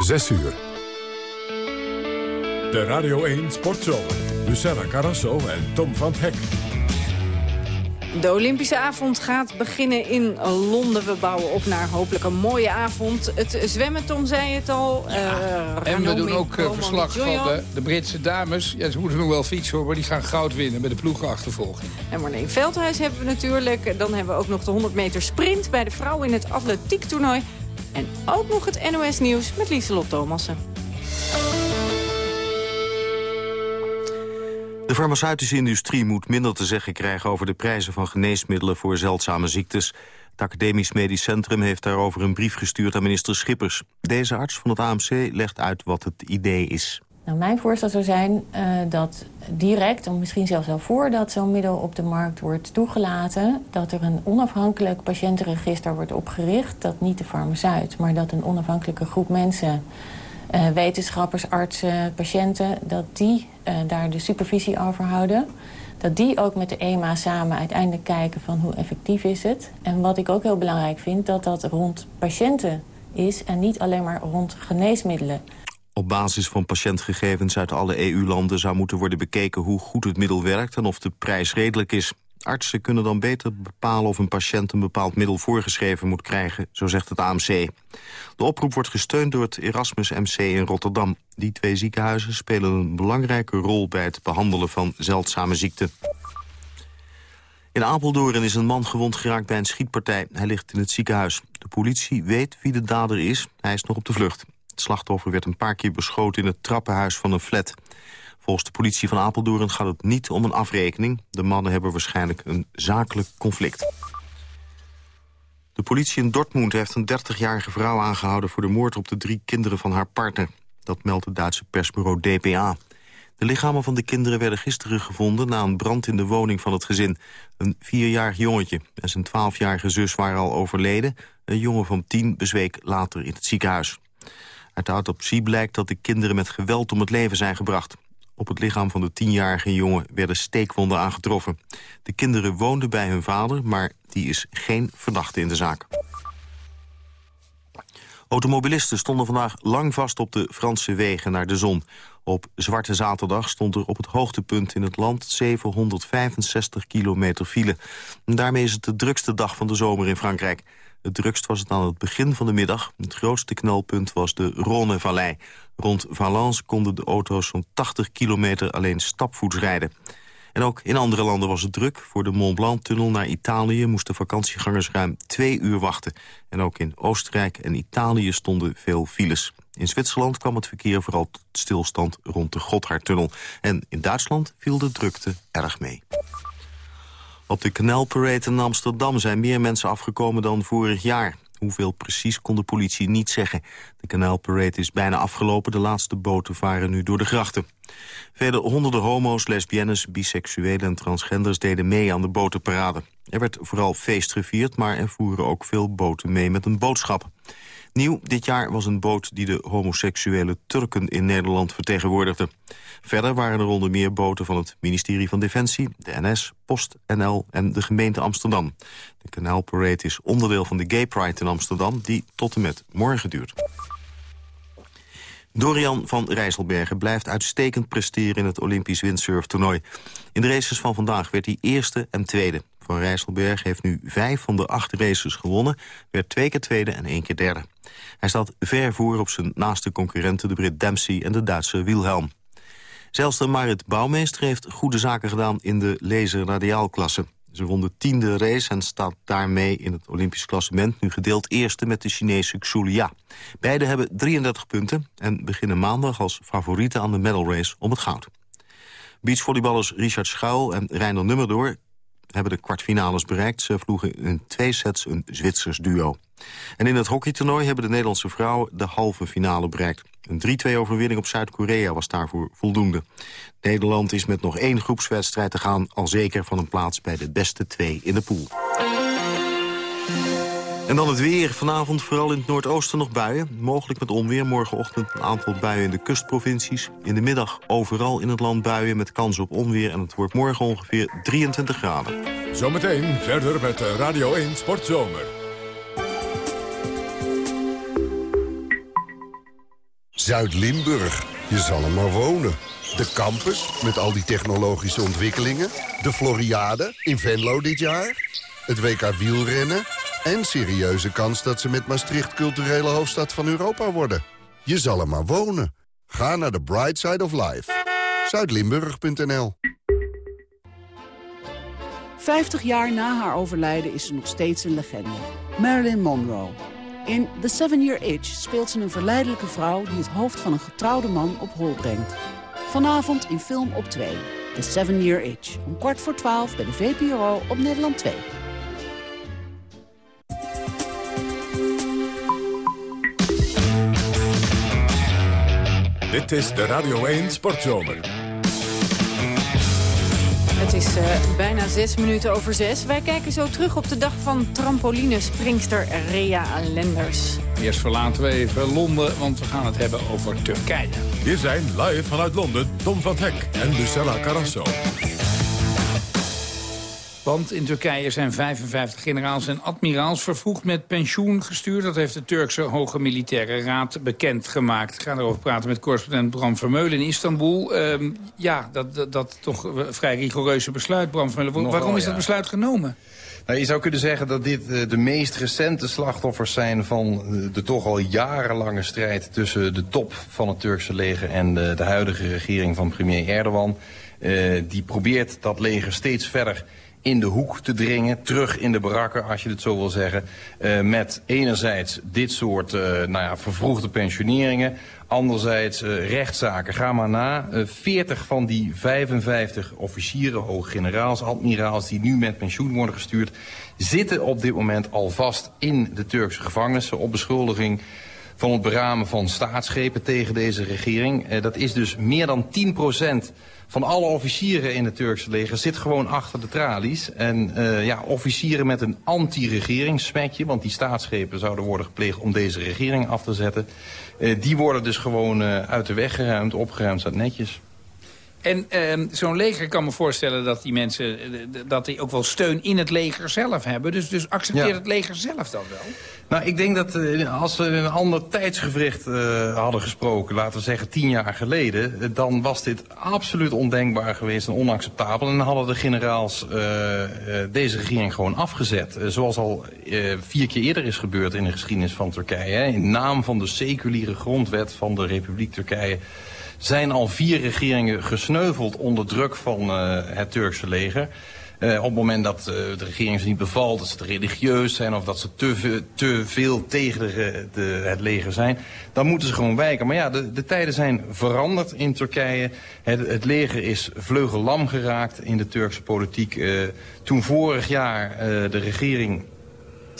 6 uur. De Radio 1 Sportzomer. Luciana Carrasso en Tom van Hek. De Olympische avond gaat beginnen in Londen. We bouwen op naar hopelijk een mooie avond. Het zwemmen, Tom zei het al. Ja, uh, en we doen ook uh, verslag van de, de, Britse dames. Ja, ze moeten nog wel fietsen hoor, maar die gaan goud winnen met de ploegenachtervolging. En Marleen Veldhuis hebben we natuurlijk. Dan hebben we ook nog de 100 meter sprint bij de vrouwen in het atletiektoernooi. En ook nog het NOS Nieuws met Lieselot Thomassen. De farmaceutische industrie moet minder te zeggen krijgen over de prijzen van geneesmiddelen voor zeldzame ziektes. Het Academisch Medisch Centrum heeft daarover een brief gestuurd aan minister Schippers. Deze arts van het AMC legt uit wat het idee is. Nou, mijn voorstel zou zijn uh, dat direct, of misschien zelfs al voordat zo'n middel op de markt wordt toegelaten... dat er een onafhankelijk patiëntenregister wordt opgericht. Dat niet de farmaceut, maar dat een onafhankelijke groep mensen... Uh, wetenschappers, artsen, patiënten, dat die uh, daar de supervisie over houden. Dat die ook met de EMA samen uiteindelijk kijken van hoe effectief is het. En wat ik ook heel belangrijk vind, dat dat rond patiënten is... en niet alleen maar rond geneesmiddelen. Op basis van patiëntgegevens uit alle EU-landen zou moeten worden bekeken hoe goed het middel werkt en of de prijs redelijk is. Artsen kunnen dan beter bepalen of een patiënt een bepaald middel voorgeschreven moet krijgen, zo zegt het AMC. De oproep wordt gesteund door het Erasmus MC in Rotterdam. Die twee ziekenhuizen spelen een belangrijke rol bij het behandelen van zeldzame ziekten. In Apeldoorn is een man gewond geraakt bij een schietpartij. Hij ligt in het ziekenhuis. De politie weet wie de dader is. Hij is nog op de vlucht. Slachtoffer werd een paar keer beschoten in het trappenhuis van een flat. Volgens de politie van Apeldoorn gaat het niet om een afrekening. De mannen hebben waarschijnlijk een zakelijk conflict. De politie in Dortmund heeft een 30-jarige vrouw aangehouden... voor de moord op de drie kinderen van haar partner. Dat meldt het Duitse persbureau DPA. De lichamen van de kinderen werden gisteren gevonden... na een brand in de woning van het gezin. Een vierjarig jongetje en zijn twaalfjarige zus waren al overleden. Een jongen van tien bezweek later in het ziekenhuis. Uit de autopsie blijkt dat de kinderen met geweld om het leven zijn gebracht. Op het lichaam van de tienjarige jongen werden steekwonden aangetroffen. De kinderen woonden bij hun vader, maar die is geen verdachte in de zaak. Automobilisten stonden vandaag lang vast op de Franse wegen naar de zon. Op Zwarte Zaterdag stond er op het hoogtepunt in het land 765 kilometer file. daarmee is het de drukste dag van de zomer in Frankrijk. Het drukst was het aan het begin van de middag. Het grootste knelpunt was de Rhône-vallei. Rond Valence konden de auto's zo'n 80 kilometer alleen stapvoets rijden. En ook in andere landen was het druk. Voor de Mont Blanc-tunnel naar Italië moesten vakantiegangers ruim twee uur wachten. En ook in Oostenrijk en Italië stonden veel files. In Zwitserland kwam het verkeer vooral tot stilstand rond de Gotthardtunnel. En in Duitsland viel de drukte erg mee. Op de Canalparade in Amsterdam zijn meer mensen afgekomen dan vorig jaar. Hoeveel precies kon de politie niet zeggen. De Canalparade is bijna afgelopen. De laatste boten varen nu door de grachten. Vele honderden homo's, lesbiennes, biseksuelen en transgenders deden mee aan de botenparade. Er werd vooral feest gevierd, maar er voeren ook veel boten mee met een boodschap. Nieuw dit jaar was een boot die de homoseksuele Turken in Nederland vertegenwoordigde. Verder waren er onder meer boten van het ministerie van Defensie, de NS, Post NL en de gemeente Amsterdam. De kanaalparade is onderdeel van de Gay Pride in Amsterdam, die tot en met morgen duurt. Dorian van Rijsselbergen blijft uitstekend presteren in het Olympisch windsurftoernooi. In de races van vandaag werd hij eerste en tweede. Van Rijsselberg heeft nu vijf van de acht races gewonnen... werd twee keer tweede en één keer derde. Hij staat ver voor op zijn naaste concurrenten... de Brit Dempsey en de Duitse Wilhelm. Zelfs de Marit Bouwmeester heeft goede zaken gedaan... in de laser-radiaalklasse. Ze won de tiende race en staat daarmee in het Olympisch klassement... nu gedeeld eerste met de Chinese Xulia. Beiden hebben 33 punten en beginnen maandag als favorieten aan de medal race om het goud. Beachvolleyballers Richard Schuil en Reiner Nummerdoor hebben de kwartfinales bereikt. Ze vloegen in twee sets een Zwitsers duo. En in het hockeytoernooi hebben de Nederlandse vrouwen de halve finale bereikt. Een 3-2 overwinning op Zuid-Korea was daarvoor voldoende. Nederland is met nog één groepswedstrijd te gaan... al zeker van een plaats bij de beste twee in de pool. En dan het weer. Vanavond vooral in het noordoosten nog buien. Mogelijk met onweer. Morgenochtend een aantal buien in de kustprovincies. In de middag overal in het land buien met kans op onweer. En het wordt morgen ongeveer 23 graden. Zometeen verder met Radio 1 Sportzomer. Zuid-Limburg, je zal er maar wonen. De campus, met al die technologische ontwikkelingen. De Floriade, in Venlo dit jaar. Het WK wielrennen. En serieuze kans dat ze met Maastricht culturele hoofdstad van Europa worden. Je zal er maar wonen. Ga naar de Bright Side of Life. Zuidlimburg.nl 50 jaar na haar overlijden is ze nog steeds een legende. Marilyn Monroe. In The Seven Year Itch speelt ze een verleidelijke vrouw... die het hoofd van een getrouwde man op hol brengt. Vanavond in film op 2. The Seven Year Itch. Om kwart voor 12 bij de VPRO op Nederland 2. Dit is de Radio 1 Sportzomer. Het is uh, bijna zes minuten over zes. Wij kijken zo terug op de dag van trampolinespringster Rea Lenders. Eerst verlaten we even Londen, want we gaan het hebben over Turkije. Hier zijn live vanuit Londen Tom van Hek en Lucella Carrasso. Want in Turkije zijn 55 generaals en admiraals vervroegd met pensioen gestuurd. Dat heeft de Turkse Hoge Militaire Raad bekendgemaakt. Ik ga erover praten met correspondent Bram Vermeulen in Istanbul. Ehm, ja, dat, dat, dat, toch een vrij rigoureuze besluit, Bram Vermeulen. Waarom is dat besluit genomen? Nou, je zou kunnen zeggen dat dit uh, de meest recente slachtoffers zijn... van uh, de toch al jarenlange strijd tussen de top van het Turkse leger... en de, de huidige regering van premier Erdogan. Uh, die probeert dat leger steeds verder in de hoek te dringen, terug in de barakken, als je het zo wil zeggen. Uh, met enerzijds dit soort uh, nou ja, vervroegde pensioneringen. Anderzijds uh, rechtszaken. Ga maar na. 40 van die 55 officieren, hooggeneraals, admiraals... die nu met pensioen worden gestuurd... zitten op dit moment al vast in de Turkse gevangenissen... op beschuldiging van het beramen van staatsschepen tegen deze regering. dat is dus meer dan 10 procent van alle officieren in het Turkse leger zit gewoon achter de tralies. En uh, ja, officieren met een anti-regeringssmetje, want die staatsgrepen zouden worden gepleegd om deze regering af te zetten. Uh, die worden dus gewoon uh, uit de weg geruimd, opgeruimd, staat netjes. En uh, zo'n leger kan me voorstellen dat die mensen dat die ook wel steun in het leger zelf hebben. Dus, dus accepteert ja. het leger zelf dat wel? Nou, ik denk dat uh, als we een ander tijdsgevricht uh, hadden gesproken, laten we zeggen tien jaar geleden, dan was dit absoluut ondenkbaar geweest en onacceptabel. En dan hadden de generaals deze regering gewoon afgezet. zoals al vier keer eerder is gebeurd in de geschiedenis van Turkije. Hè, in naam van de seculiere grondwet van de Republiek Turkije zijn al vier regeringen gesneuveld onder druk van uh, het Turkse leger. Uh, op het moment dat uh, de regering ze niet bevalt, dat ze te religieus zijn of dat ze te, te veel tegen de, de, het leger zijn, dan moeten ze gewoon wijken. Maar ja, de, de tijden zijn veranderd in Turkije. Het, het leger is vleugellam geraakt in de Turkse politiek. Toen vorig jaar de regering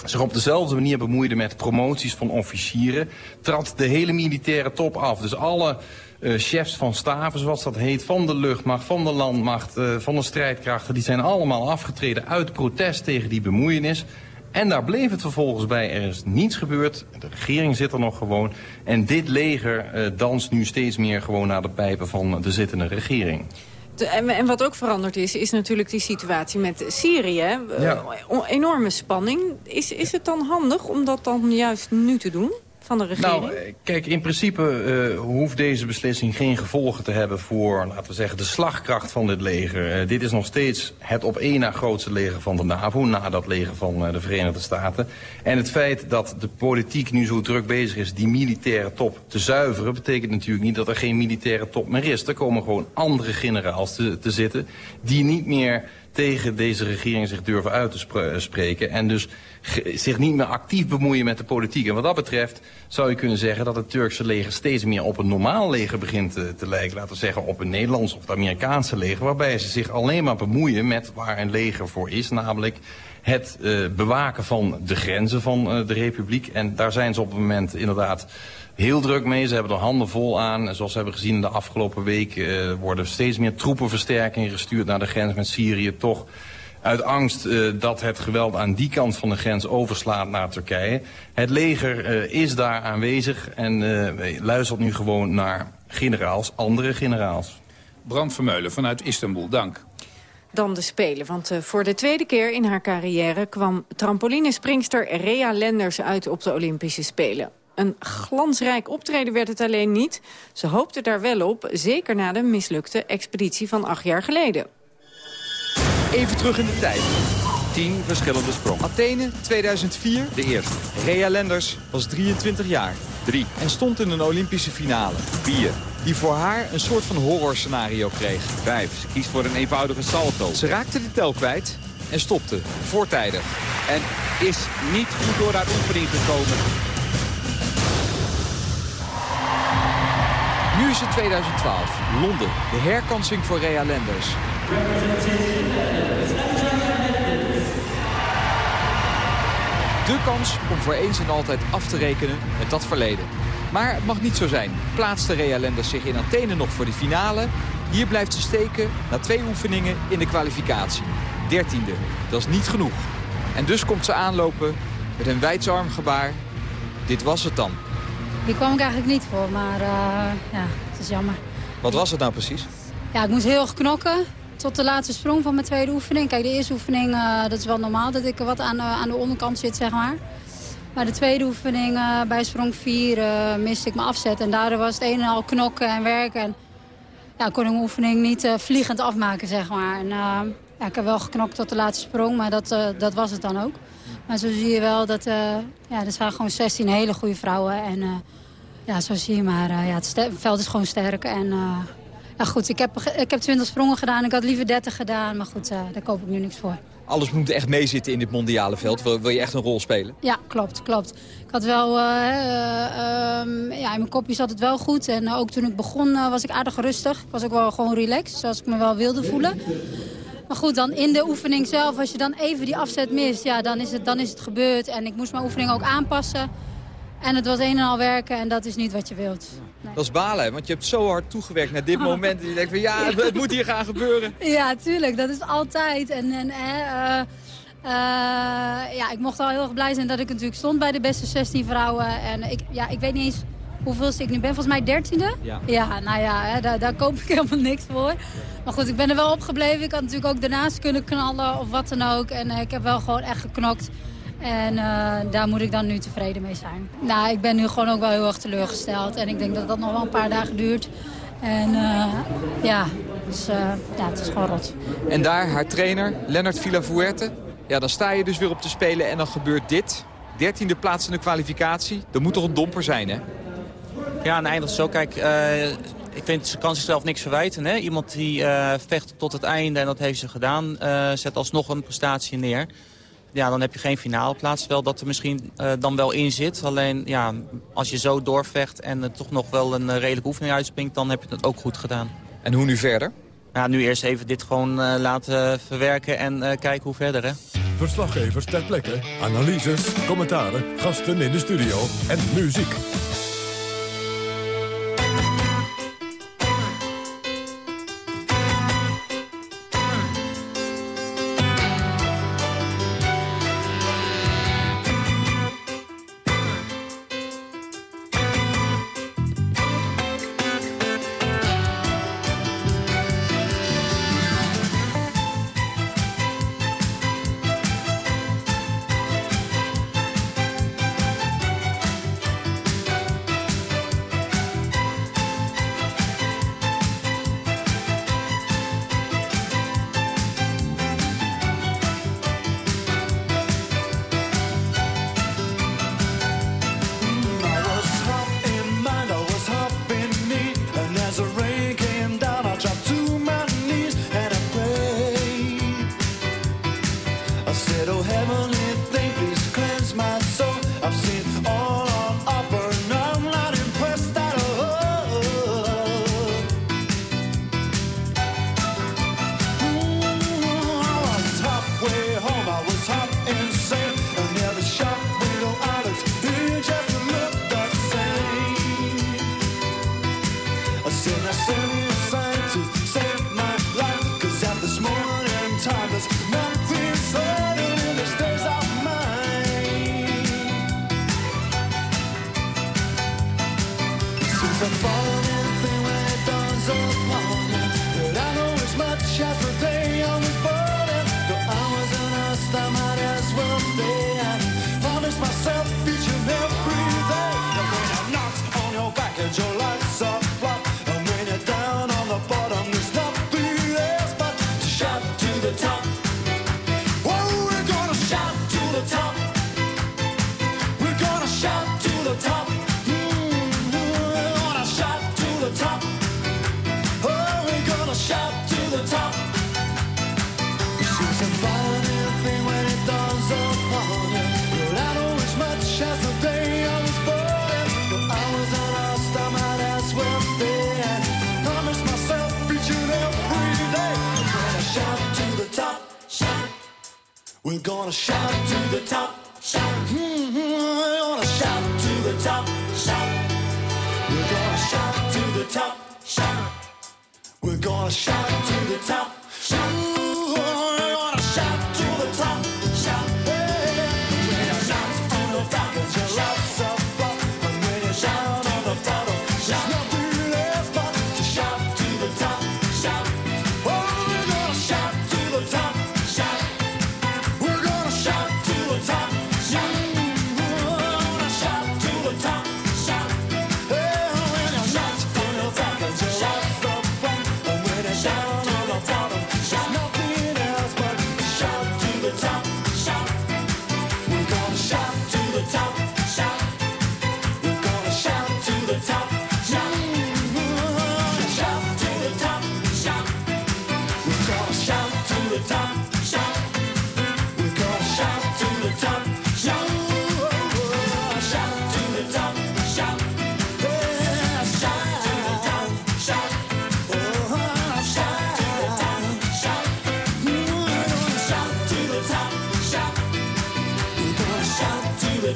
zich op dezelfde manier bemoeide met promoties van officieren, trad de hele militaire top af. Dus alle uh, chefs van staven, zoals dat heet, van de luchtmacht, van de landmacht, uh, van de strijdkrachten, die zijn allemaal afgetreden uit protest tegen die bemoeienis. En daar bleef het vervolgens bij, er is niets gebeurd, de regering zit er nog gewoon. En dit leger uh, danst nu steeds meer gewoon naar de pijpen van de zittende regering. De, en, en, wat ook veranderd is, is natuurlijk die situatie met Syrië. Ja. enorme spanning. Is, is het dan handig om dat dan juist nu te doen? Van de regering? Nou, kijk, in principe uh, hoeft deze beslissing geen gevolgen te hebben voor, laten we zeggen, de slagkracht van dit leger. Uh, dit is nog steeds het op één na grootste leger van de NAVO, na dat leger van de Verenigde Staten. En het feit dat de politiek nu zo druk bezig is die militaire top te zuiveren, betekent natuurlijk niet dat er geen militaire top meer is. Er komen gewoon andere generaals te zitten die niet meer tegen deze regering zich durven uit te spreken. En dus zich niet meer actief bemoeien met de politiek. En wat dat betreft zou je kunnen zeggen dat het Turkse leger steeds meer op een normaal leger begint te, te lijken. Laten we zeggen op een Nederlands of het Amerikaanse leger. Waarbij ze zich alleen maar bemoeien met waar een leger voor is. Namelijk het uh, bewaken van de grenzen van uh, de republiek. En daar zijn ze op het moment inderdaad heel druk mee. Ze hebben er handen vol aan. En zoals we hebben gezien de afgelopen week worden steeds meer troepenversterkingen gestuurd naar de grens met Syrië. Toch uit angst uh, dat het geweld aan die kant van de grens overslaat naar Turkije. Het leger uh, is daar aanwezig en uh, luistert nu gewoon naar generaals, andere generaals. Brand Vermeulen vanuit Istanbul, dank. Dan de Spelen, want uh, voor de tweede keer in haar carrière... kwam trampolinespringster Rea Lenders uit op de Olympische Spelen. Een glansrijk optreden werd het alleen niet. Ze hoopte daar wel op, zeker na de mislukte expeditie van acht jaar geleden. Even terug in de tijd. Tien verschillende sprongen. Athene 2004. De eerste. Rea Lenders was 23 jaar. Drie. En stond in een Olympische finale. Vier. Die voor haar een soort van horrorscenario kreeg. Vijf. Ze kiest voor een eenvoudige salto. Ze raakte de tel kwijt en stopte. Voortijdig. En is niet goed door haar oefening gekomen. Nu is het 2012. Londen. De herkansing voor Rea Lenders. De kans om voor eens en altijd af te rekenen met dat verleden. Maar het mag niet zo zijn. Plaatste Rea Lenders zich in Athene nog voor de finale? Hier blijft ze steken na twee oefeningen in de kwalificatie. Dertiende. Dat is niet genoeg. En dus komt ze aanlopen met een wijdsarmgebaar. Dit was het dan. Hier kwam ik eigenlijk niet voor, maar uh, ja, het is jammer. Wat was het nou precies? Ja, ik moest heel erg knokken tot de laatste sprong van mijn tweede oefening. Kijk, de eerste oefening, uh, dat is wel normaal dat ik wat aan, uh, aan de onderkant zit, zeg maar. Maar de tweede oefening uh, bij sprong 4 miste ik mijn afzet. En daardoor was het een en al knokken en werken. En ja, kon ik oefening niet vliegend afmaken, zeg maar. En, ja, ik heb wel geknokt tot de laatste sprong, maar dat, dat was het dan ook. Maar zo zie je wel dat ja, er zijn gewoon 16 hele goede vrouwen. En ja, zo zie je maar, ja, het, het, veld is gewoon sterk. En ja, goed, ik heb, ik heb 20 sprongen gedaan. Ik had liever 30 gedaan, maar goed, uh, daar koop ik nu niks voor. Alles moet echt meezitten in dit mondiale veld. Wil, wil, je echt een rol spelen? Ja, klopt, klopt. Ik had wel, uh, uh, ja, in mijn kopje zat het wel goed. En ook toen ik begon was ik aardig rustig. Ik was ook wel gewoon relaxed, zoals ik me wel wilde voelen. Maar goed, dan in de oefening zelf, als je dan even die afzet mist, ja, dan, is het, dan is het gebeurd. En ik moest mijn oefening ook aanpassen. En het was een en al werken en dat is niet wat je wilt. Nee. Dat is balen, want je hebt zo hard toegewerkt naar dit moment. En je denkt van ja, het moet hier gaan gebeuren. Ja, tuurlijk. Dat is altijd. En, en uh, uh, ja, ik mocht al heel erg blij zijn dat ik natuurlijk stond bij de beste 16 vrouwen. En ik, ja, ik weet niet eens hoeveel ik nu ben. Volgens mij dertiende. Ja. ja, nou ja, hè, daar, daar koop ik helemaal niks voor. Maar goed, ik ben er wel opgebleven. Ik had natuurlijk ook daarnaast kunnen knallen of wat dan ook. En uh, ik heb wel gewoon echt geknokt. En uh, daar moet ik dan nu tevreden mee zijn. Nou, ik ben nu gewoon ook wel heel erg teleurgesteld. En ik denk dat dat nog wel een paar dagen duurt. En uh, ja, dus, uh, ja, het is gewoon rot. En daar haar trainer, Lennart Villafuerte. Ja, dan sta je dus weer op te spelen en dan gebeurt dit. Dertiende plaats in de kwalificatie. Dat moet toch een domper zijn, hè? Ja, en eindigt zo. Kijk, ik vind ze kan zichzelf niks verwijten. Hè? Iemand die vecht tot het einde en dat heeft ze gedaan. zet alsnog een prestatie neer ja, dan heb je geen finale plaats. Wel dat er misschien uh, dan wel in zit. Alleen ja, als je zo doorvecht en uh, toch nog wel een uh, redelijke oefening uitspringt... dan heb je het ook goed gedaan. En hoe nu verder? Ja, nu eerst even dit gewoon laten verwerken en kijken hoe verder. Hè? Verslaggevers ter plekke, analyses, commentaren, gasten in de studio en muziek. el yo We're gonna shout to the top,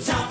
shout to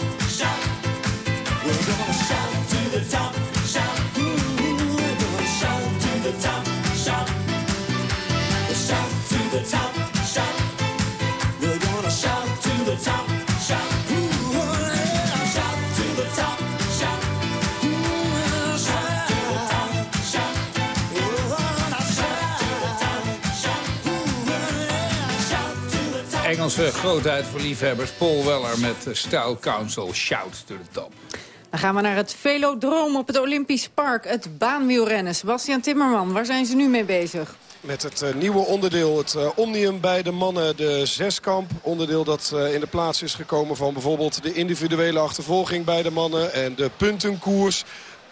Engelse grootheid voor liefhebbers. Paul Weller met Style Council. Shout to the top. Dan gaan we naar het Velodroom op het Olympisch Park. Het baanwielrennen. Sebastian Timmerman, waar zijn ze nu mee bezig? Met het eh, nieuwe onderdeel, het eh, Omnium bij de mannen, de zeskamp. Onderdeel dat eh, in de plaats is gekomen van bijvoorbeeld de individuele achtervolging bij de mannen en de puntenkoers.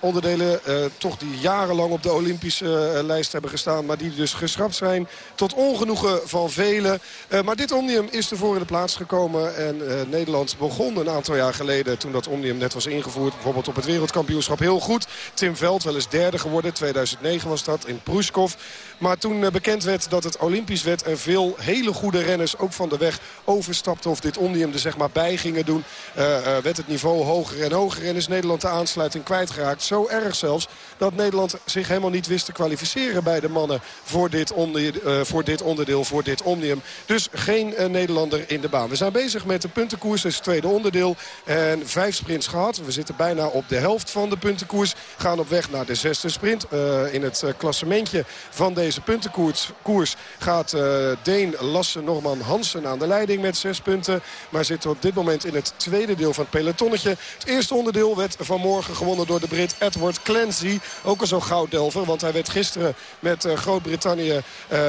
Onderdelen eh, toch die jarenlang op de Olympische eh, lijst hebben gestaan. Maar die dus geschrapt zijn tot ongenoegen van velen. Eh, maar dit Omnium is ervoor in de plaats gekomen. En Nederland begon een aantal jaar geleden toen dat Omnium net was ingevoerd. Bijvoorbeeld op het wereldkampioenschap heel goed. Tim Veld wel eens derde geworden. 2009 was dat in Pruskov. Maar toen eh, bekend werd dat het Olympisch werd en veel hele goede renners ook van de weg overstapten of dit Omnium er zeg maar bij gingen doen, eh, werd het niveau hoger en hoger en is Nederland de aansluiting kwijtgeraakt. Zo erg zelfs dat Nederland zich helemaal niet wist te kwalificeren bij de mannen voor dit, onder, eh, voor dit onderdeel, voor dit Omnium. Dus geen Nederlander in de baan. We zijn bezig met de puntenkoers, is het tweede onderdeel. En vijf sprints gehad. We zitten bijna op de helft van de puntenkoers. Gaan op weg naar de zesde sprint. In het klassementje van deze puntenkoers koers gaat eh, Deen Lasse Norman Hansen aan de leiding met zes punten. Maar zitten op dit moment in het tweede deel van het pelotonnetje. Het eerste onderdeel werd vanmorgen gewonnen door de Brit Edward Clancy. Ook al zo'n gouddelver, want hij werd gisteren met eh, Groot-Brittannië eh,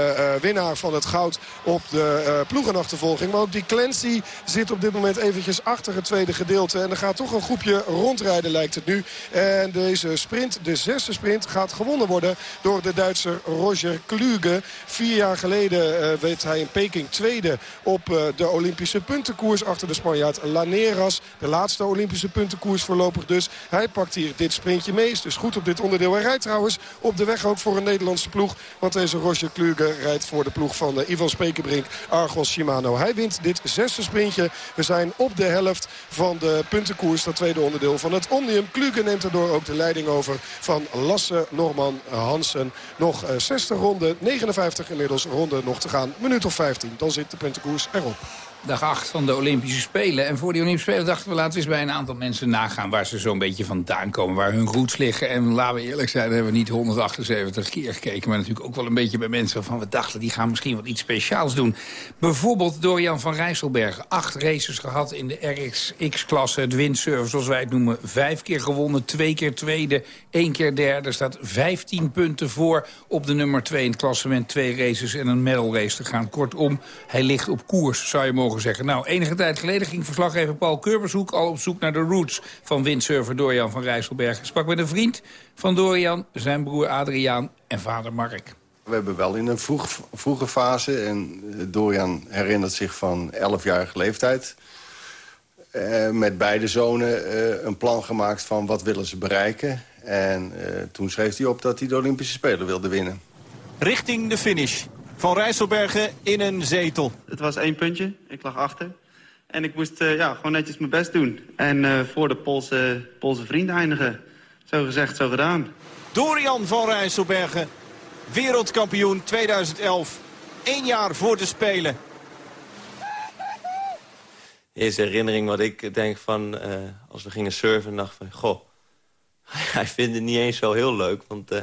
winnaar van het goud op de ploegenachtervolging. Maar ook die Clancy zit op dit moment eventjes achter het tweede gedeelte. En er gaat toch een groepje rondrijden lijkt het nu. En deze sprint, de zesde sprint, gaat gewonnen worden door de Duitser Roger Kluge. Vier jaar geleden eh, werd hij in Peking tweede op eh, de Olympische puntenkoers achter de Spanjaard Laneras. De laatste Olympische puntenkoers voorlopig dus. Hij pakt hier dit sprintje mee. Is dus goed op dit onderdeel. Hij rijdt trouwens op de weg ook voor een Nederlandse ploeg. Want deze Roger Kluge rijdt voor de ploeg van eh, Ivan Spekerbrink, Argos Shimano. Hij wint dit zesde sprintje. We zijn op de helft van de puntenkoers. Dat tweede onderdeel van het Omnium. Kluge neemt daardoor ook de leiding over van Lasse Norman Hansen. Nog eh, 60 ronden, 59 inmiddels ronden nog te gaan. Minuut of 15, dan zit de puntenkoers erop. Dag 8 van de Olympische Spelen. En voor die Olympische Spelen dachten we laten we eens bij een aantal mensen nagaan... waar ze zo'n beetje vandaan komen, waar hun roots liggen. En laten we eerlijk zijn, hebben we niet 178 keer gekeken... maar natuurlijk ook wel een beetje bij mensen waarvan we dachten... die gaan misschien wat iets speciaals doen. Bijvoorbeeld Dorian van Rijsselbergen. Acht races gehad in de RXX-klasse, het windsurf zoals wij het noemen. Vijf keer gewonnen, twee keer tweede, één keer derde. Er staat 15 punten voor op de nummer 2 in het klassement. Twee races en een medal race te gaan. Kortom, hij ligt op koers, zou je mogen zeggen. Nou, enige tijd geleden ging verslaggever Paul Kurbershoek al op zoek naar de roots van windsurfer Dorian van Rijsselbergen. Sprak met een vriend van Dorian, zijn broer Adriaan en vader Mark. We hebben wel in een vroeg, vroege fase, en eh, Dorian herinnert zich van 11-jarige leeftijd... eh, met beide zonen eh, een plan gemaakt van wat willen ze bereiken. En eh, toen schreef hij op dat hij de Olympische Spelen wilde winnen. Richting de finish. Van Rijsselbergen in een zetel. Het was één puntje. Ik lag achter. En ik moest uh, ja, gewoon netjes mijn best doen. En uh, voor de Poolse, Poolse vriend eindigen. Zo gezegd, zo gedaan. Dorian van Rijsselbergen, wereldkampioen 2011. Eén jaar voor de Spelen. De eerste herinnering wat ik denk van... Uh, als we gingen surfen, dacht van... Goh, hij vindt het niet eens zo heel leuk. Want uh,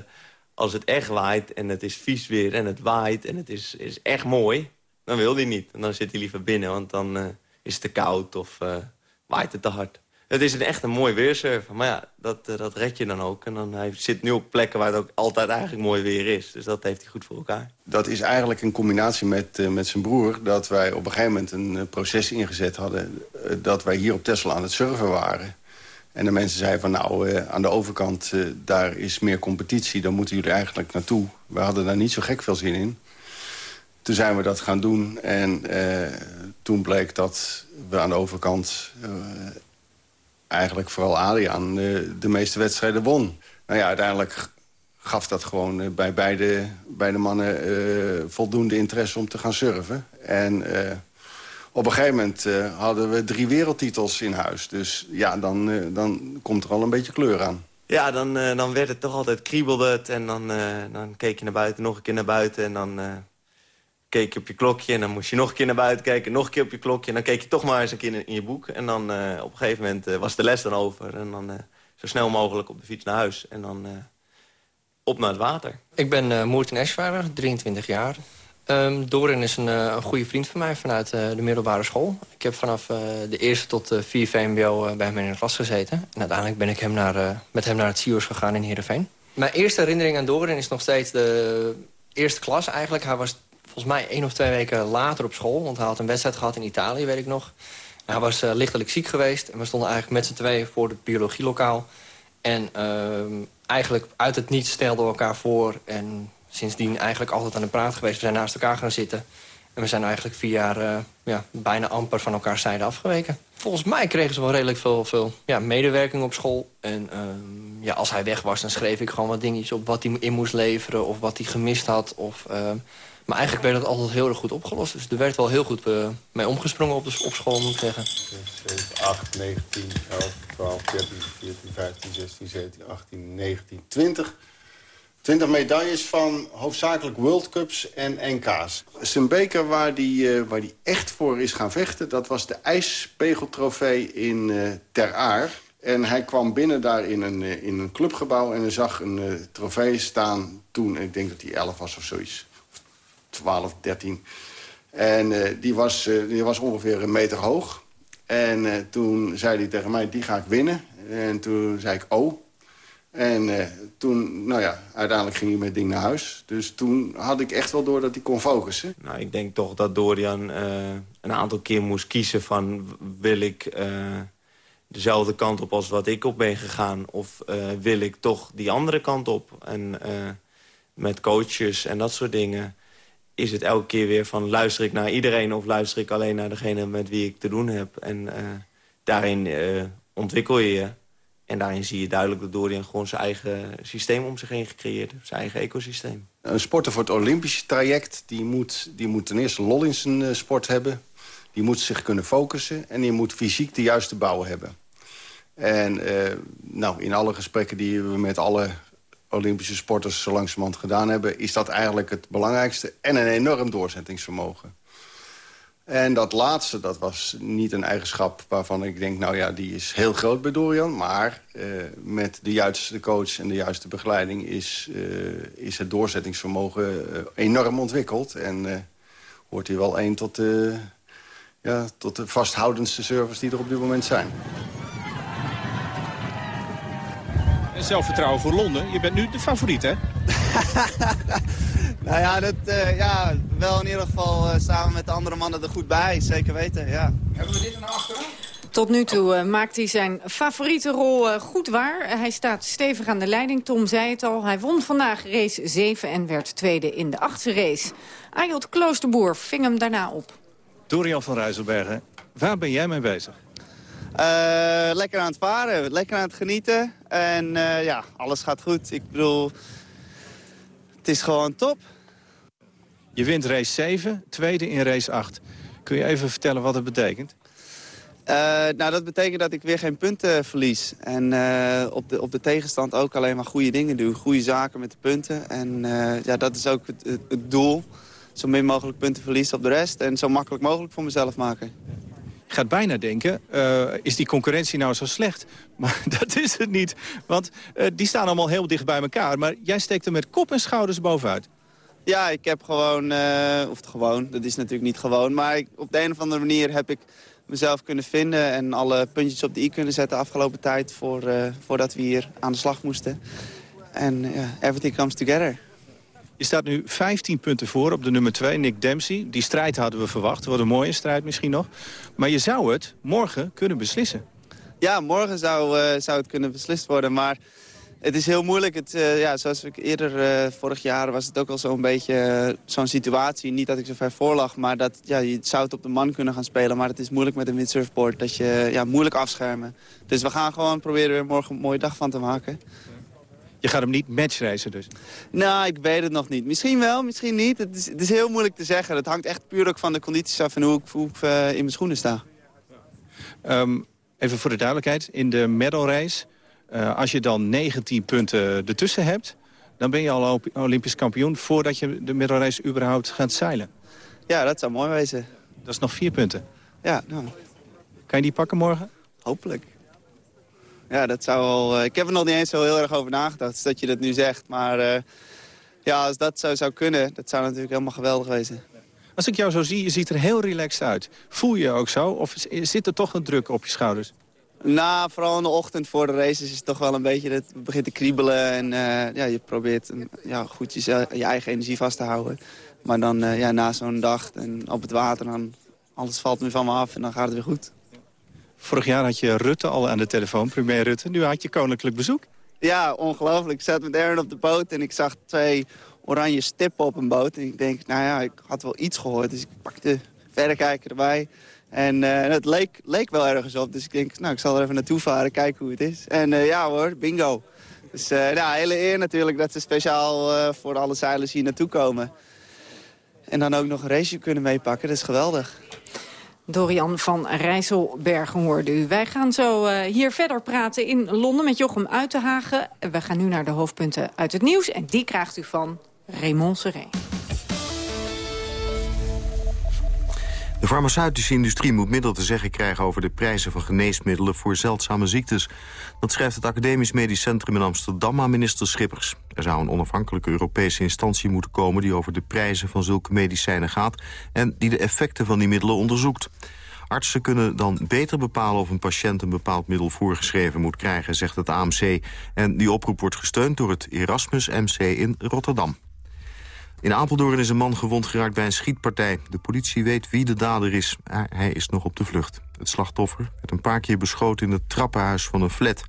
als het echt waait en het is vies weer en het waait... en het is, is echt mooi, dan wil hij niet. En dan zit hij liever binnen, want dan uh, is het te koud of waait het te hard. Het is een echt een mooi weersurfer. Maar ja, dat, uh, dat red je dan ook. En dan, hij zit nu op plekken waar het ook altijd eigenlijk mooi weer is. Dus dat heeft hij goed voor elkaar. Dat is eigenlijk een combinatie met, met zijn broer. Dat wij op een gegeven moment een proces ingezet hadden. dat wij hier op Tesla aan het surfen waren. En de mensen zeiden van nou, aan de overkant daar is meer competitie. Dan moeten jullie eigenlijk naartoe. We hadden daar niet zo gek veel zin in. Toen zijn we dat gaan doen. En toen bleek dat we aan de overkant eigenlijk vooral Adriaan de, meeste wedstrijden won. Nou ja, uiteindelijk gaf dat gewoon bij beide, beide mannen voldoende interesse om te gaan surfen. En op een gegeven moment hadden we drie wereldtitels in huis. Dus ja, dan, dan komt er al een beetje kleur aan. Ja, dan, dan werd het toch altijd kriebelde het. En dan, dan keek je naar buiten, nog een keer naar buiten. En dan keek je op je klokje en dan moest je nog een keer naar buiten kijken. Nog een keer op je klokje en dan keek je toch maar eens een keer in, je boek. En dan uh, op een gegeven moment uh, was de les dan over. En dan uh, zo snel mogelijk op de fiets naar huis. En dan op naar het water. Ik ben uh, Moerten Eschvaarder, 23 jaar. Um, Dorin is een, een, goede vriend van mij vanuit de middelbare school. Ik heb vanaf de eerste tot 4 VMBO bij hem in de klas gezeten. En uiteindelijk ben ik hem naar, met hem naar het CIO's gegaan in Heerenveen. Mijn eerste herinnering aan Dorin is nog steeds de eerste klas eigenlijk. Hij was volgens mij één of twee weken later op school. Want hij had een wedstrijd gehad in Italië, weet ik nog. Hij was lichtelijk ziek geweest. En we stonden eigenlijk met z'n tweeën voor het biologielokaal. En uh, eigenlijk uit het niets stelden we elkaar voor. En sindsdien eigenlijk altijd aan de praat geweest. We zijn naast elkaar gaan zitten. En we zijn eigenlijk vier jaar uh, ja, bijna amper van elkaar zijde afgeweken. Volgens mij kregen ze wel redelijk veel, veel ja, medewerking op school. En uh, ja, als hij weg was, dan schreef ik gewoon wat dingetjes op wat hij in moest leveren. Of wat hij gemist had. Of, uh, maar eigenlijk werd dat altijd heel erg goed opgelost. Dus er werd wel heel goed uh, mee omgesprongen op, de, op school, moet ik zeggen. 7, 8, 9, 10, 11, 12, 13, 14, 15, 16, 17, 18, 19, 20... 20 medailles van hoofdzakelijk World Cups en NK's. Zijn beker waar die, uh, waar die echt voor is gaan vechten... dat was de ijspegeltrofee in uh, Ter Aar. En hij kwam binnen daar in een, uh, in een clubgebouw... en hij zag een trofee staan toen, ik denk dat hij 11 was of zoiets. 12, 13. En die, was, die was ongeveer een meter hoog. En toen zei hij tegen mij, die ga ik winnen. En toen zei ik, oh... En uh, toen, nou ja, uiteindelijk ging hij met ding naar huis. Dus toen had ik echt wel door dat hij kon focussen. Nou, ik denk toch dat Dorian uh, een aantal keer moest kiezen van... wil ik uh, dezelfde kant op als wat ik op ben gegaan... of wil ik toch die andere kant op? En met coaches en dat soort dingen is het elke keer weer van... luister ik naar iedereen of luister ik alleen naar degene met wie ik te doen heb? En daarin ontwikkel je je. En daarin zie je duidelijk dat Dorian gewoon zijn eigen systeem om zich heen gecreëerd heeft. Zijn eigen ecosysteem. Een sporter voor het Olympische traject... die moet, die moet ten eerste lol in zijn uh, sport hebben. Die moet zich kunnen focussen. En die moet fysiek de juiste bouw hebben. En uh, nou, in alle gesprekken die we met alle Olympische sporters zo langzamerhand gedaan hebben... is dat eigenlijk het belangrijkste. En een enorm doorzettingsvermogen. En dat laatste, dat was niet een eigenschap waarvan ik denk... nou ja, die is heel groot bij Dorian. Maar uh, met de juiste coach en de juiste begeleiding... is, uh, is het doorzettingsvermogen uh, enorm ontwikkeld. En hoort hij wel één tot, ja, tot de vasthoudendste servers die er op dit moment zijn. En zelfvertrouwen voor Londen. Je bent nu de favoriet, hè? Nou ja, dat, uh, ja, wel in ieder geval uh, samen met de andere mannen er goed bij. Zeker weten, ja. Hebben we dit naar achteren? Tot nu toe uh, maakt hij zijn favoriete rol uh, goed waar. hij staat stevig aan de leiding. Tom zei het al. Hij won vandaag race 7 en werd tweede in de achtste race. Ayot Kloosterboer ving hem daarna op. Dorian van Rijsselbergen, waar ben jij mee bezig? Uh, lekker aan het varen, lekker aan het genieten. En ja, alles gaat goed. Ik bedoel, het is gewoon top. Je wint race 7, tweede in race 8. Kun je even vertellen wat het betekent? Uh, nou, dat betekent dat ik weer geen punten verlies. En op, de, op de tegenstand ook alleen maar goede dingen doe. Goede zaken met de punten. En ja, dat is ook het, het, het, doel. Zo min mogelijk punten verliezen op de rest. En zo makkelijk mogelijk voor mezelf maken. Gaat bijna denken, is die concurrentie nou zo slecht? Maar dat is het niet. Want die staan allemaal heel dicht bij elkaar. Maar jij steekt er met kop en schouders bovenuit. Ja, ik heb gewoon, of gewoon, dat is natuurlijk niet gewoon. Maar op de een of andere manier heb ik mezelf kunnen vinden en alle puntjes op de i kunnen zetten de afgelopen tijd voor, voordat we hier aan de slag moesten. En uh, everything comes together. Je staat nu 15 punten voor op de nummer 2, Nick Dempsey. Die strijd hadden we verwacht. Wat een mooie strijd misschien nog. Maar je zou het morgen kunnen beslissen. Ja, morgen zou, uh, zou het kunnen beslist worden. Maar het is heel moeilijk. Het, uh, ja, zoals ik eerder, uh, vorig jaar was het ook al zo'n beetje zo'n situatie. Niet dat ik zo ver voor lag, maar dat ja, je zou het op de man kunnen gaan spelen. Maar het is moeilijk met een windsurfboard. Dat je ja, moeilijk afschermen. Dus we gaan gewoon proberen er morgen een mooie dag van te maken. Je gaat hem niet matchracen dus? Nou, ik weet het nog niet. Misschien wel, misschien niet. Het is, het is heel moeilijk te zeggen. Het hangt echt puur ook van de condities af en hoe ik, hoe ik in mijn schoenen sta. Um, even voor de duidelijkheid. In de medal race uh, als je dan 19 punten ertussen hebt... dan ben je al Olympisch kampioen voordat je de middelreis überhaupt gaat zeilen. Ja, dat zou mooi wezen. Dat is nog vier punten. Ja, nou. Kan je die pakken morgen? Hopelijk. Ja, dat zou wel... Uh, ik heb er nog niet eens zo heel erg over nagedacht, dus dat je dat nu zegt. Maar uh, ja, als dat zo zou kunnen, dat zou natuurlijk helemaal geweldig wezen. Als ik jou zo zie, je ziet er heel relaxed uit. Voel je je ook zo? Of zit er toch een druk op je schouders? Nou, vooral in de ochtend voor de races is het toch wel een beetje... Het begint te kriebelen en uh, ja, je probeert ja, goed je, je, eigen energie vast te houden. Maar dan uh, ja, na zo'n dag en op het water, dan alles valt nu van me af en dan gaat het weer goed. Vorig jaar had je Rutte al aan de telefoon, premier Rutte. Nu had je koninklijk bezoek. Ja, ongelooflijk. Ik zat met Aaron op de boot en ik zag twee oranje stippen op een boot. En ik denk, nou ja, ik had wel iets gehoord. Dus ik pakte verrekijker erbij. En uh, het leek, leek wel ergens op. Dus ik denk, nou, ik zal er even naartoe varen, kijken hoe het is. En uh, ja hoor, bingo. Dus uh, hele eer natuurlijk dat ze speciaal voor alle zeilers hier naartoe komen. En dan ook nog een race kunnen meepakken, dat is geweldig. Dorian van Rijsselbergen hoorde u. Wij gaan zo uh, hier verder praten in Londen met Jochem Uitenhagen. We gaan nu naar de hoofdpunten uit het nieuws. En die krijgt u van Raymond Seré. De farmaceutische industrie moet middel te zeggen krijgen over de prijzen van geneesmiddelen voor zeldzame ziektes. Dat schrijft het Academisch Medisch Centrum in Amsterdam aan minister Schippers. Er zou een onafhankelijke Europese instantie moeten komen die over de prijzen van zulke medicijnen gaat en die de effecten van die middelen onderzoekt. Artsen kunnen dan beter bepalen of een patiënt een bepaald middel voorgeschreven moet krijgen, zegt het AMC. En die oproep wordt gesteund door het Erasmus MC in Rotterdam. In Apeldoorn is een man gewond geraakt bij een schietpartij. De politie weet wie de dader is. Hij is nog op de vlucht. Het slachtoffer werd een paar keer beschoten in het trappenhuis van een flat.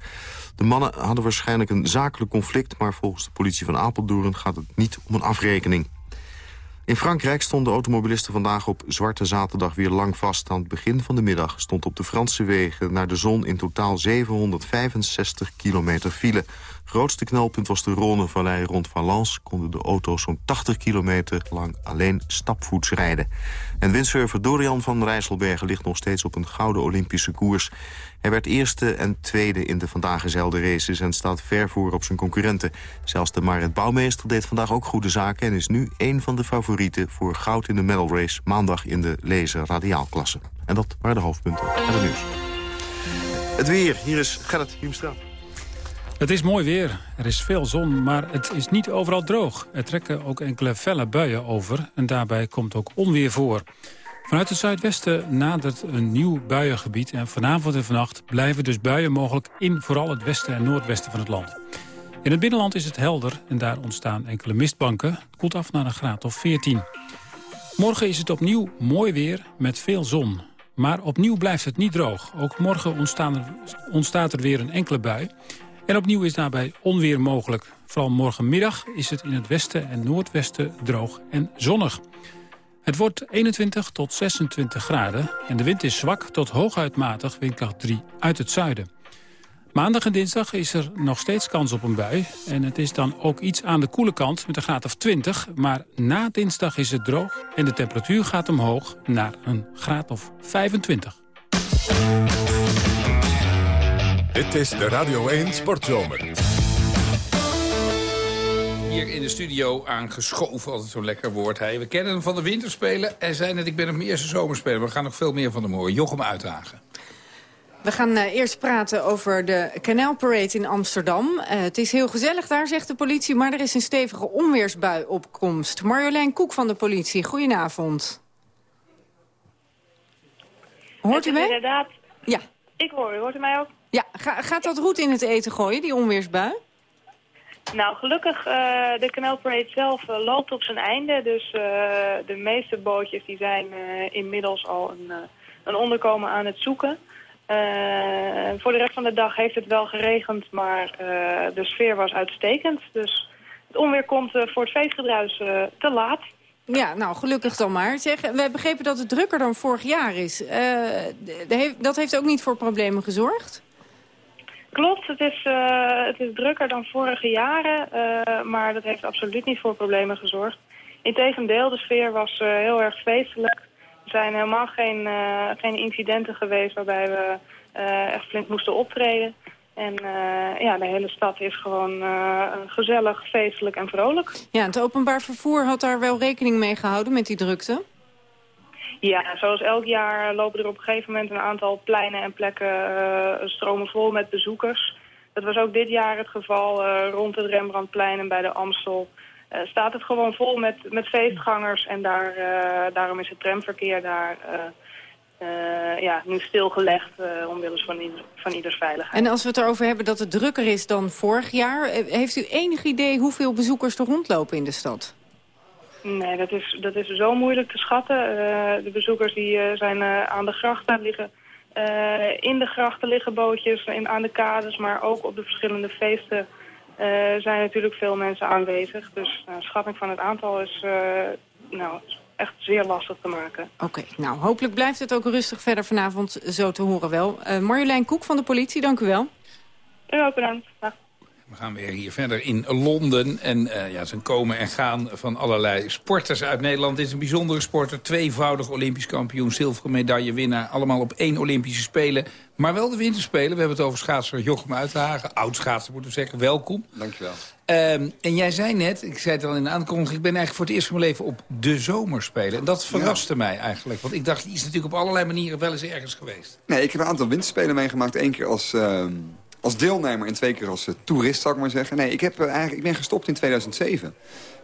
De mannen hadden waarschijnlijk een zakelijk conflict... maar volgens de politie van Apeldoorn gaat het niet om een afrekening. In Frankrijk stonden automobilisten vandaag op Zwarte Zaterdag weer lang vast. Aan het begin van de middag stond op de Franse wegen naar de zon in totaal 765 kilometer file. Grootste knelpunt was de Rhônevallei rond Valence. Konden de auto's zo'n 80 kilometer lang alleen stapvoets rijden. En windsurfer Dorian van Rijsselbergen ligt nog steeds op een gouden Olympische koers. Hij werd eerste en tweede in de vandaag gezelde races... en staat ver voor op zijn concurrenten. Zelfs de Marit Bouwmeester deed vandaag ook goede zaken... en is nu een van de favorieten voor goud in de medal race... maandag in de lezer radiaalklasse. En dat waren de hoofdpunten van het nieuws. Het weer, hier is Gerrit Hiemstra. Het is mooi weer. Er is veel zon, maar het is niet overal droog. Er trekken ook enkele felle buien over en daarbij komt ook onweer voor. Vanuit het zuidwesten nadert een nieuw buiengebied... en vanavond en vannacht blijven dus buien mogelijk in vooral het westen en noordwesten van het land. In het binnenland is het helder en daar ontstaan enkele mistbanken. Het koelt af naar een graad of 14. Morgen is het opnieuw mooi weer met veel zon. Maar opnieuw blijft het niet droog. Ook morgen er, ontstaat er weer een enkele bui. En opnieuw is daarbij onweer mogelijk. Vooral morgenmiddag is het in het westen en noordwesten droog en zonnig. Het wordt 21 tot 26 graden en de wind is zwak tot hooguit matig windkracht 3 uit het zuiden. Maandag en dinsdag is er nog steeds kans op een bui. En het is dan ook iets aan de koele kant met een graad of 20. Maar na dinsdag is het droog en de temperatuur gaat omhoog naar een graad of 25. Dit is de Radio 1 Sportzomer. Hier in de studio aangeschoven, altijd zo'n lekker woord. Hij. We kennen hem van de winterspelen en zei net, ik ben op mijn eerste zomerspeler. Maar we gaan nog veel meer van hem horen. Jochem Uithagen. We gaan uh, eerst praten over de Canal Parade in Amsterdam. Uh, het is heel gezellig daar, zegt de politie, maar er is een stevige onweersbui op komst. Marjolein Koek van de politie, goedenavond. Hoort u mij? Inderdaad. Ja. Ik hoor u. Hoort u mij ook? Ja, Ga, gaat dat roet in het eten gooien, die onweersbui? Nou, gelukkig, uh, de Canal zelf uh, loopt op zijn einde. Dus uh, de meeste bootjes die zijn inmiddels al een, een onderkomen aan het zoeken. voor de rest van de dag heeft het wel geregend, maar de sfeer was uitstekend. Dus het onweer komt voor het feestgedruis te laat. Ja, nou, gelukkig dan maar. Zeg, we begrepen dat het drukker dan vorig jaar is. dat heeft ook niet voor problemen gezorgd? Klopt, het is, uh, het is drukker dan vorige jaren, uh, maar dat heeft absoluut niet voor problemen gezorgd. Integendeel, de sfeer was uh, heel erg feestelijk. Er zijn helemaal geen, geen incidenten geweest waarbij we echt flink moesten optreden. En ja, de hele stad is gewoon gezellig, feestelijk en vrolijk. Ja, het openbaar vervoer had daar wel rekening mee gehouden met die drukte? Ja, zoals elk jaar lopen er op een gegeven moment een aantal pleinen en plekken uh, stromen vol met bezoekers. Dat was ook dit jaar het geval uh, rond het Rembrandtplein en bij de Amstel. Uh, staat het gewoon vol met, met feestgangers en daar, daarom is het tramverkeer daar ja, nu stilgelegd omwille van, van ieders veiligheid. En als we het erover hebben dat het drukker is dan vorig jaar, heeft u enig idee hoeveel bezoekers er rondlopen in de stad? Nee, dat is, dat is zo moeilijk te schatten. Uh, de bezoekers die uh, zijn uh, aan de grachten liggen. in de grachten liggen bootjes, in, aan de kades, maar ook op de verschillende feesten zijn natuurlijk veel mensen aanwezig. Dus schatting van het aantal is nou, echt zeer lastig te maken. Oké, nou hopelijk blijft het ook rustig verder vanavond zo te horen wel. Marjolein Koek van de politie, dank u wel. U ook bedankt. Dag. We gaan weer hier verder in Londen. En uh, ja, ze komen en gaan van allerlei sporters uit Nederland. Dit is een bijzondere sporter. Tweevoudig Olympisch kampioen, zilveren medaillewinnaar. Allemaal op één Olympische Spelen. Maar wel de winterspelen. We hebben het over schaatser Jochem Uithagen. Oud schaatser moeten we zeggen. Welkom. Dankjewel. Um, en jij zei net, ik zei het al in de aankondiging... ik ben eigenlijk voor het eerst van mijn leven op de zomerspelen. En dat verraste ja. mij eigenlijk. Want ik dacht, die is natuurlijk op allerlei manieren wel eens ergens geweest. Nee, ik heb een aantal winterspelen meegemaakt. Eén keer als... Uh als deelnemer en twee keer als uh, toerist, zou ik maar zeggen. Nee, ik, heb, uh, eigenlijk, ik ben gestopt in 2007.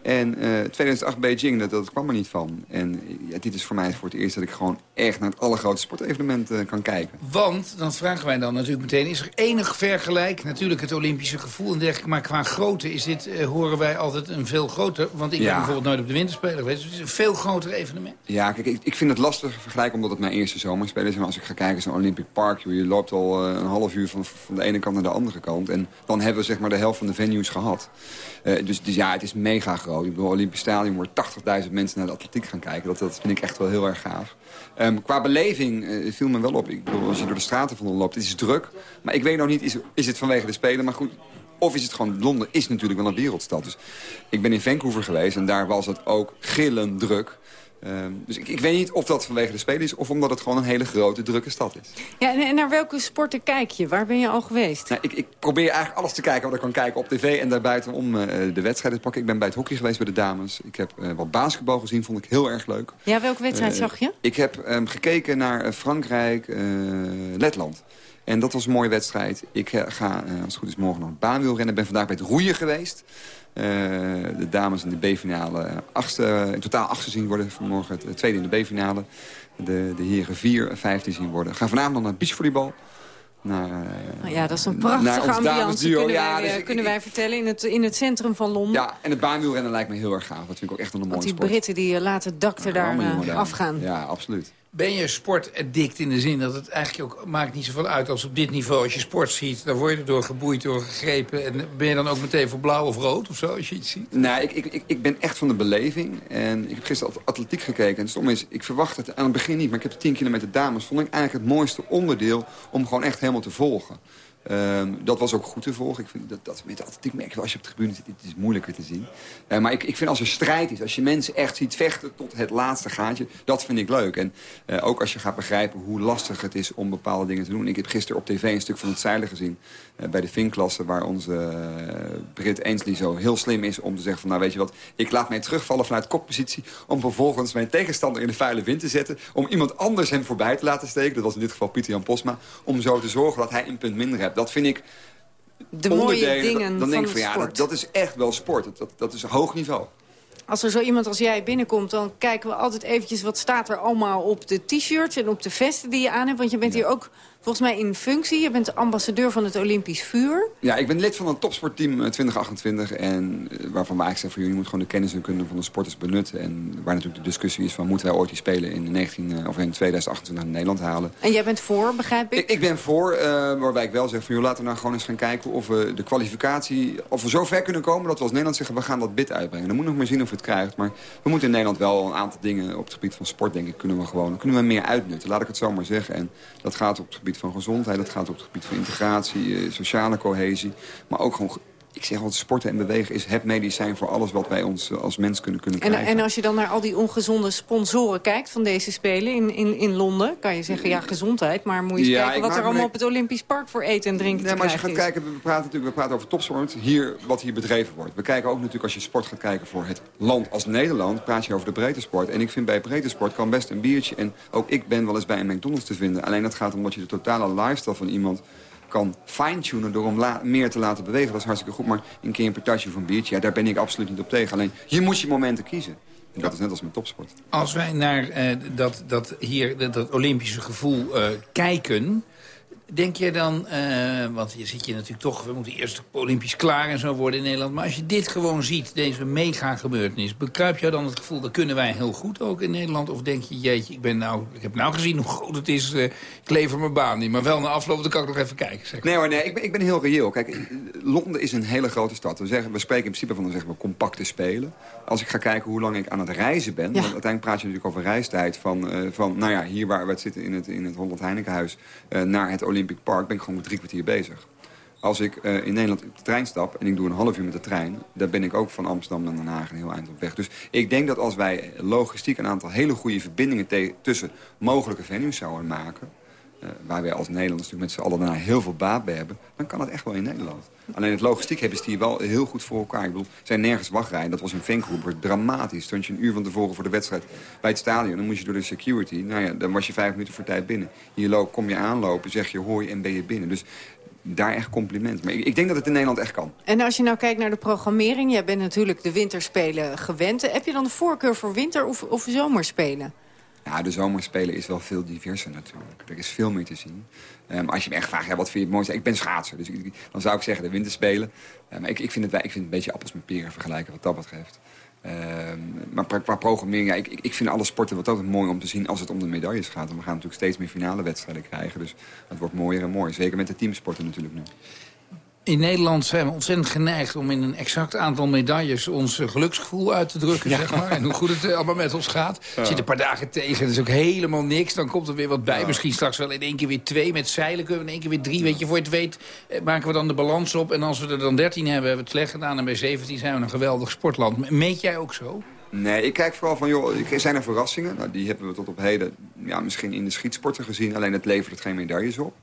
En uh, 2008 Beijing, dat, dat kwam er niet van. En ja, dit is voor mij voor het eerst dat ik gewoon echt naar het allergrootste sportevenement uh, kan kijken. Want, dan vragen wij dan natuurlijk meteen, is er enig vergelijk? Natuurlijk het Olympische gevoel en dergelijke, maar qua grootte is dit, uh, horen wij altijd een veel groter. Want ik ja. ben bijvoorbeeld nooit op de winterspelen geweest, dus het is een veel groter evenement. Ja, kijk, ik, ik vind het lastig vergelijken omdat het mijn eerste zomerspelen is. En als ik ga kijken, zo'n Olympic Park, je loopt al een half uur van, van de ene kant naar de andere kant. En dan hebben we zeg maar de helft van de venues gehad. dus, dus ja, het is mega groot. Bedoel, Olympisch Stadion waar 80.000 mensen naar de atletiek gaan kijken. Dat, dat vind ik echt wel heel erg gaaf. Um, qua beleving uh, viel me wel op. Ik bedoel, als je door de straten van Londen loopt, het is druk. Maar ik weet nog niet, is, is het vanwege de Spelen? Maar goed, of is het gewoon... Londen is natuurlijk wel een wereldstad. Dus ik ben in Vancouver geweest en daar was het ook gillend druk. Um, dus ik, ik, weet niet of dat vanwege de Spelen is... of omdat het gewoon een hele grote, drukke stad is. Ja, en naar welke sporten kijk je? Waar ben je al geweest? Nou, ik, ik, probeer eigenlijk alles te kijken wat ik kan kijken op tv... en daarbuiten om uh, de wedstrijden te pakken. Ik ben bij het hockey geweest bij de dames. Ik heb uh, wat basketbal gezien, vond ik heel erg leuk. Ja, welke wedstrijd uh, zag je? Ik heb um, gekeken naar Frankrijk, Letland. En dat was een mooie wedstrijd. Ik ga, als het goed is, morgen nog baanwielrennen. Ik ben vandaag bij het roeien geweest. Uh, de dames in de B-finale achtste, in totaal achtste zien worden. Vanmorgen het tweede in de B-finale. De, de heren vier, vijfde zien worden. Gaan vanavond nog naar beachvolleybal. Naar, uh, ja, dat is een prachtige ambiance, kunnen, ja, wij, dus kunnen ik, wij vertellen, in het, in het centrum van Londen. Ja, en het baanwielrennen lijkt me heel erg gaaf. Dat vind ik ook echt een mooie sport. Want die Britten die laten het dak er daar afgaan. Ja, absoluut. Ben je sportaddict in de zin dat het eigenlijk ook maakt niet zoveel uit als op dit niveau. Als je sport ziet, dan word je er door geboeid, door gegrepen. En ben je dan ook meteen voor blauw of rood of zo, als je iets ziet? Nee, ik, ik, ik ben echt van de beleving. En ik heb gisteren atletiek gekeken. En stom is, ik verwacht het aan het begin niet. Maar ik heb de 10 kilometer dames, vond ik eigenlijk het mooiste onderdeel om gewoon echt helemaal te volgen. Ehm, dat was ook goed te volgen. Ik vind dat, dat met atletiek merk je als je op de tribune zit, het is moeilijker te zien. Eh, maar ik, ik vind als er strijd is, als je mensen echt ziet vechten tot het laatste gaatje, dat vind ik leuk. En eh, ook als je gaat begrijpen hoe lastig het is om bepaalde dingen te doen. Ik heb gisteren op tv een stuk van het zeilen gezien eh, bij de Finklasse, waar onze Brit Ainsley zo heel slim is om te zeggen van, nou weet je wat, ik laat mij terugvallen vanuit koppositie om vervolgens mijn tegenstander in de vuile wind te zetten, om iemand anders hem voorbij te laten steken. Dat was in dit geval Pieter Jan Posma, om zo te zorgen dat hij een punt minder hebt dat vind ik de mooie dingen dan, denk ik van, ja, dat, dat, is echt wel sport. Dat, dat is hoog niveau. Als er zo iemand als jij binnenkomt, dan kijken we altijd eventjes... wat staat er allemaal op de t-shirts en op de vesten die je aan hebt. Want je bent hier ook volgens mij in functie. Je bent de ambassadeur van het Olympisch Vuur. Ja, ik ben lid van een topsportteam 2028. Eh, en eh, waarvan we eigenlijk zeggen, van jullie moeten gewoon de kennis en kunde van de sporters benutten. En waar natuurlijk de discussie is van, moeten wij ooit die spelen in, 19, eh, of in 2028 naar Nederland halen. En jij bent voor, begrijp ik? Ik, ik ben voor, uh, waarbij ik wel zeg van, joh, laten we nou gewoon eens gaan kijken of we de kwalificatie, of we zo ver kunnen komen dat we als Nederland zeggen, we gaan dat bid uitbrengen. Dan moet nog maar zien of het krijgt. Maar we moeten in Nederland wel een aantal dingen op het gebied van sport, denk ik, kunnen we gewoon, kunnen we meer uitnutten. Laat ik het zo maar zeggen. En dat gaat op het gebied van gezondheid, dat gaat op het gebied van integratie, eh, sociale cohesie. Maar ook gewoon ik zeg altijd, sporten en bewegen is het medicijn voor alles wat wij ons eh, als mens kunnen, kunnen en, krijgen. En als je dan naar al die ongezonde sponsoren kijkt van deze Spelen in, in, in Londen... kan je zeggen, ja, gezondheid, maar moet je eens kijken wat er allemaal op het Olympisch Park voor eten en drinken te maar als je gaat is. kijken, we praten natuurlijk we praten over topsport, hier, wat hier bedreven wordt. We kijken ook natuurlijk, als je sport gaat kijken voor het land als Nederland... praat je over de breedte sport. En ik vind bij breedte sport kan best een biertje... en ook ik ben wel eens bij een McDonald's te vinden. Alleen dat gaat omdat je de totale lifestyle van iemand kan fine-tunen door hem meer te laten bewegen. Dat is hartstikke goed. Maar een keer een of een biertje, ja, daar ben ik absoluut niet op tegen. Alleen, je moet je momenten kiezen. En dat is net als met topsport. Als wij naar uh, dat, dat, hier, dat, Olympische gevoel uh, kijken... Denk jij dan, uh, want hier zit je natuurlijk toch... we moeten eerst olympisch klaar en zo worden in Nederland... maar als je dit gewoon ziet, deze mega gebeurtenis... bekruip je dan het gevoel, dat kunnen wij heel goed ook in Nederland? Of denk je, jeetje, ik, ben nou, ik heb nou gezien hoe groot het is... Uh, ik lever mijn baan niet, maar wel na afloop, dan kan ik nog even kijken. Zeg. Nee hoor, nee, ik ben, ik ben heel reëel. Kijk, Londen is een hele grote stad. We, zeggen, we spreken in principe van dan zeggen we compacte spelen. Als ik ga kijken hoe lang ik aan het reizen ben... want uiteindelijk praat je natuurlijk over reistijd... van, uh, van nou ja, hier waar we zitten in het, in het Holland Heinekenhuis... naar het Olympic Park ben ik gewoon drie kwartier bezig. Als ik uh, in Nederland op de trein stap en ik doe een half uur met de trein... dan ben ik ook van Amsterdam naar Den Haag een heel eind op weg. Dus ik denk dat als wij logistiek een aantal hele goede verbindingen... tussen mogelijke venues zouden maken... Uh, waar wij als Nederlanders natuurlijk met z'n allen daarna heel veel baat bij hebben... dan kan dat echt wel in Nederland. Alleen het logistiek hebben ze hier wel heel goed voor elkaar. Ik bedoel, zijn nergens wachtrijen. Dat was in Vancouver dramatisch. Stond je een uur van tevoren voor de wedstrijd bij het stadion. Dan moest je door de security. Nou ja, dan was je vijf minuten voor tijd binnen. Hier kom je aanlopen, zeg je hoi en ben je binnen. Dus daar echt compliment. Maar ik, ik, denk dat het in Nederland echt kan. En als je nou kijkt naar de programmering... jij bent natuurlijk de winterspelen gewend. Heb je dan de voorkeur voor winter- of, of zomerspelen? Ja, de zomerspelen is wel veel diverser natuurlijk. Er is veel meer te zien. Um, als je me echt vraagt, ja, wat vind je het mooiste? Ik ben schaatser, dus dan zou ik zeggen de winterspelen. Um, ik, ik, vind het, ik vind een beetje appels met peren vergelijken wat dat betreft. Um, maar qua programmering, ja, ik, ik, vind alle sporten wat altijd mooi om te zien als het om de medailles gaat. En we gaan natuurlijk steeds meer finale wedstrijden krijgen. Dus het wordt mooier en mooier. Zeker met de teamsporten natuurlijk nu. In Nederland zijn we ontzettend geneigd om in een exact aantal medailles ons geluksgevoel uit te drukken, Ja. zeg maar. En hoe goed het allemaal met ons gaat. Ja. Zit een paar dagen tegen, dat is ook helemaal niks. Dan komt er weer wat bij. Ja. Misschien straks wel in één keer weer twee met zeilen. Kunnen we in één keer weer drie. Weet je, voor je het weet eh, maken we dan de balans op. En als we er dan 13 hebben, hebben we het slecht gedaan. En bij 17 zijn we een geweldig sportland. Meet jij ook zo? Nee, ik kijk vooral van, joh, zijn er verrassingen? Nou, die hebben we tot op heden ja, misschien in de schietsporten gezien. Alleen het levert geen medailles op.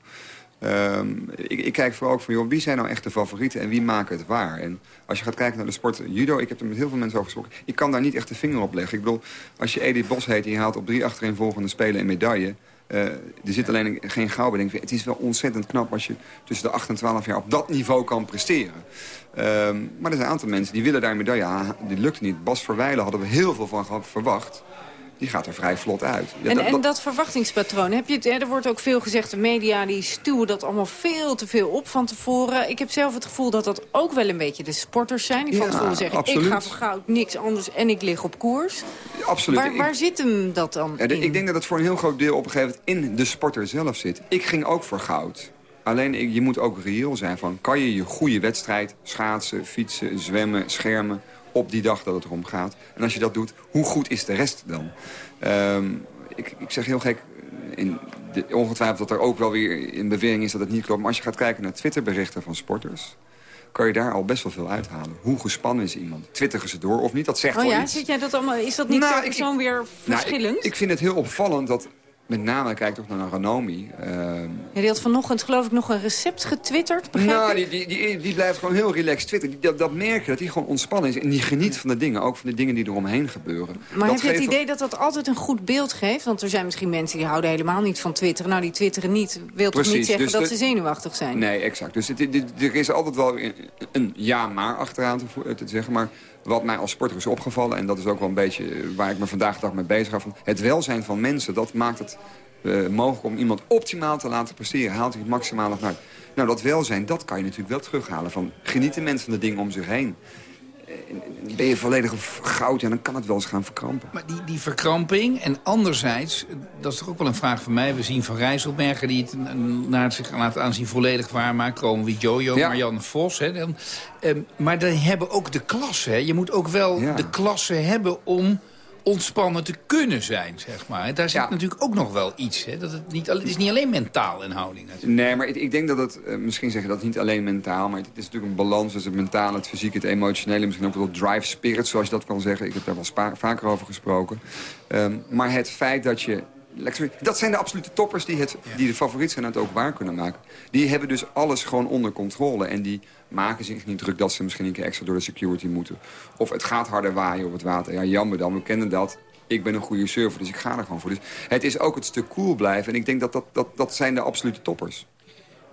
Ehm, ik, ik, kijk vooral ook van, joh, wie zijn nou echt de favorieten en wie maken het waar? En als je gaat kijken naar de sport judo, ik heb er met heel veel mensen over gesproken. Ik kan daar niet echt de vinger op leggen. Ik bedoel, als je Edith Bos heet, die haalt op drie achtereenvolgende spelen een medaille. Uh, er zit alleen geen gauw bij. Het is wel ontzettend knap als je tussen de 8 en 12 jaar op dat niveau kan presteren. Um, maar er zijn een aantal mensen die willen daar een medaille halen. Die lukt niet. Bas Verwijlen hadden we heel veel van gehad, verwacht die gaat er vrij vlot uit. Ja, en, dat, en dat verwachtingspatroon, heb je het, er wordt ook veel gezegd... de media die stuwen dat allemaal veel te veel op van tevoren. Ik heb zelf het gevoel dat dat ook wel een beetje de sporters zijn... die van tevoren zeggen, absoluut. ik ga voor goud, niks anders en ik lig op koers. Absoluut. Waar, Ik- waar zit hem dat dan in? ik denk dat het voor een heel groot deel op een gegeven moment in de sporter zelf zit. Ik ging ook voor goud. Alleen je moet ook reëel zijn van... kan je je goede wedstrijd schaatsen, fietsen, zwemmen, schermen... op die dag dat het erom gaat. En als je dat doet, hoe goed is de rest dan? Ehm, ik, ik zeg heel gek, in de, ongetwijfeld dat er ook wel weer in bewering is dat het niet klopt. Maar als je gaat kijken naar Twitterberichten van sporters kan je daar al best wel veel uithalen. Hoe gespannen is iemand? Twitteren ze door of niet? Dat zegt Oh wel ja, iets. zit jij dat allemaal, is dat niet Nou, per ik- persoon weer Nou, verschillend? ik, ik vind het heel opvallend dat met name, kijk toch naar een Ranomi. ehm, Ja, die had vanochtend geloof ik nog een recept getwitterd, nou, die, die, die, die blijft gewoon heel relaxed twitteren. Die, dat, dat merk je, dat hij gewoon ontspannen is. En die geniet van de dingen, ook van de dingen die eromheen gebeuren. Maar dat heb je het idee dat dat altijd een goed beeld geeft? Want er zijn misschien mensen die houden helemaal niet van twitteren. Nou, die twitteren niet. Wil toch niet zeggen dus dat de- ze zenuwachtig zijn? Nee, exact. Dus het, het- het- er is altijd wel een, een ja-maar achteraan te, te zeggen. Maar wat mij als sporter is opgevallen... en dat is ook wel een beetje waar ik me vandaag de dag mee bezig ga... Het welzijn van mensen, dat maakt het eh, mogelijk om iemand optimaal te laten presteren. Haalt hij het maximale uit. Nou, dat welzijn, dat kan je natuurlijk wel terughalen. Van genieten mensen van de dingen om zich heen. En Ben je volledig goud, ja, dan kan het wel eens gaan verkrampen. Maar die, die verkramping en anderzijds, dat is toch ook wel een vraag van mij... we zien Van Rijsselbergen die het naar het zich laat aanzien volledig waarmaken... komen wie Jojo, Ja. Marjan Vos. Hè, dan, ehm, maar dan hebben ook de klasse. Hè. Je moet ook wel de klasse hebben om ontspannen te kunnen zijn, zeg maar. Daar zit natuurlijk ook nog wel iets. Hè. Dat het, niet, het is niet alleen mentaal en houding natuurlijk. Nee, maar ik, ik denk dat het, eh, misschien zeg je dat niet alleen mentaal... maar het, is natuurlijk een balans tussen het mentale, het fysieke, het emotionele... misschien ook wel drive spirit, zoals je dat kan zeggen. Ik heb daar wel vaker over gesproken. Ehm, maar het feit dat je... Dat zijn de absolute toppers die, het, die de favoriet zijn en het ook waar kunnen maken. Die hebben dus alles gewoon onder controle. En die maken zich niet druk dat ze misschien een keer extra door de security moeten. Of het gaat harder waaien op het water. Ja, jammer dan, we kennen dat. Ik ben een goede surfer, dus ik ga er gewoon voor. Dus het is ook het stuk cool blijven. En ik denk dat dat, dat, dat zijn de absolute toppers.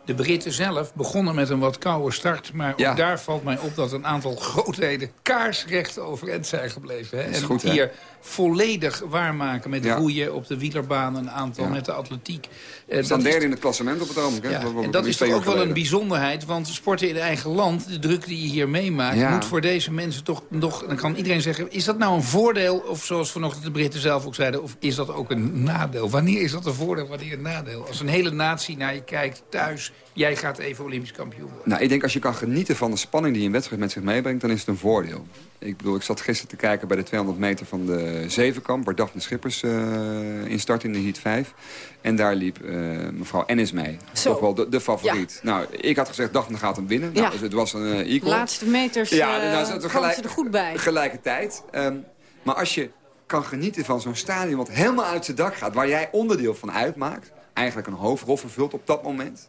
De Britten zelf begonnen met een wat koude start. Maar ook daar valt mij op dat een aantal grootheden kaarsrecht overeind zijn gebleven. Hè? En goed, hè? hier volledig waarmaken met Ja. roeien op de wielerbaan. Een aantal Ja. met de atletiek. Eh, We dat staan derde in het klassement op het ogenblik. hè? En dat is toch ook wel een bijzonderheid, want sporten in eigen land, de druk die je hier meemaakt, moet voor deze mensen toch nog, dan kan iedereen zeggen, is dat nou een voordeel, of zoals vanochtend de Britten zelf ook zeiden, of is dat ook een nadeel? Wanneer is dat een voordeel, wanneer een nadeel? Als een hele natie naar je kijkt, thuis, jij gaat even Olympisch kampioen worden. Nou, ik denk als je kan genieten van de spanning die een wedstrijd met zich meebrengt... dan is het een voordeel. Ik bedoel, ik zat gisteren te kijken bij de 200 meter van de Zevenkamp... waar Daphne Schippers eh in start in de heat 5. En daar liep eh, mevrouw Ennis mee. Zo. Toch wel de, de favoriet. Nou, ik had gezegd, Daphne gaat hem winnen. Nou, Ja. dus het was een eh, equal. Laatste meters Ja, nou, ze- ze er goed bij. Tegelijkertijd. Ehm, maar als je kan genieten van zo'n stadion wat helemaal uit zijn dak gaat... waar jij onderdeel van uitmaakt... eigenlijk een hoofdrol vervult op dat moment...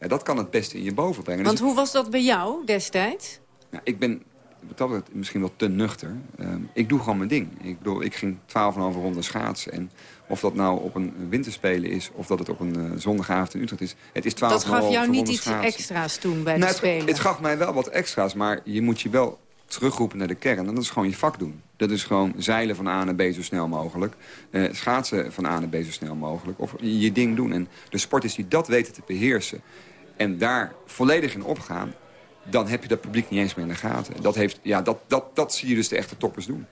Ja, dat kan het beste in je boven brengen. Want Dus- hoe was dat bij jou destijds? ik ben dat betreft misschien wel te nuchter. Ehm, ik doe gewoon mijn ding. Ik bedoel, ik ging 12,5 ronde schaatsen. En of dat nou op een winterspelen is... of dat het op een eh, zondagavond in Utrecht is... het is 12,5 Dat gaf jou niet iets schaatsen. extra's toen bij Nou, de het, Spelen? het gaf mij wel wat extra's, maar je moet je wel terugroepen naar de kern. En dat is gewoon je vak doen. Dat is gewoon zeilen van A naar B zo snel mogelijk. eh, schaatsen van A naar B zo snel mogelijk. Of je, ding doen. En de sporters die dat weten te beheersen... en daar volledig in opgaan... dan heb je dat publiek niet eens meer in de gaten. Dat, heeft, ja, dat, dat, dat zie je dus de echte toppers doen.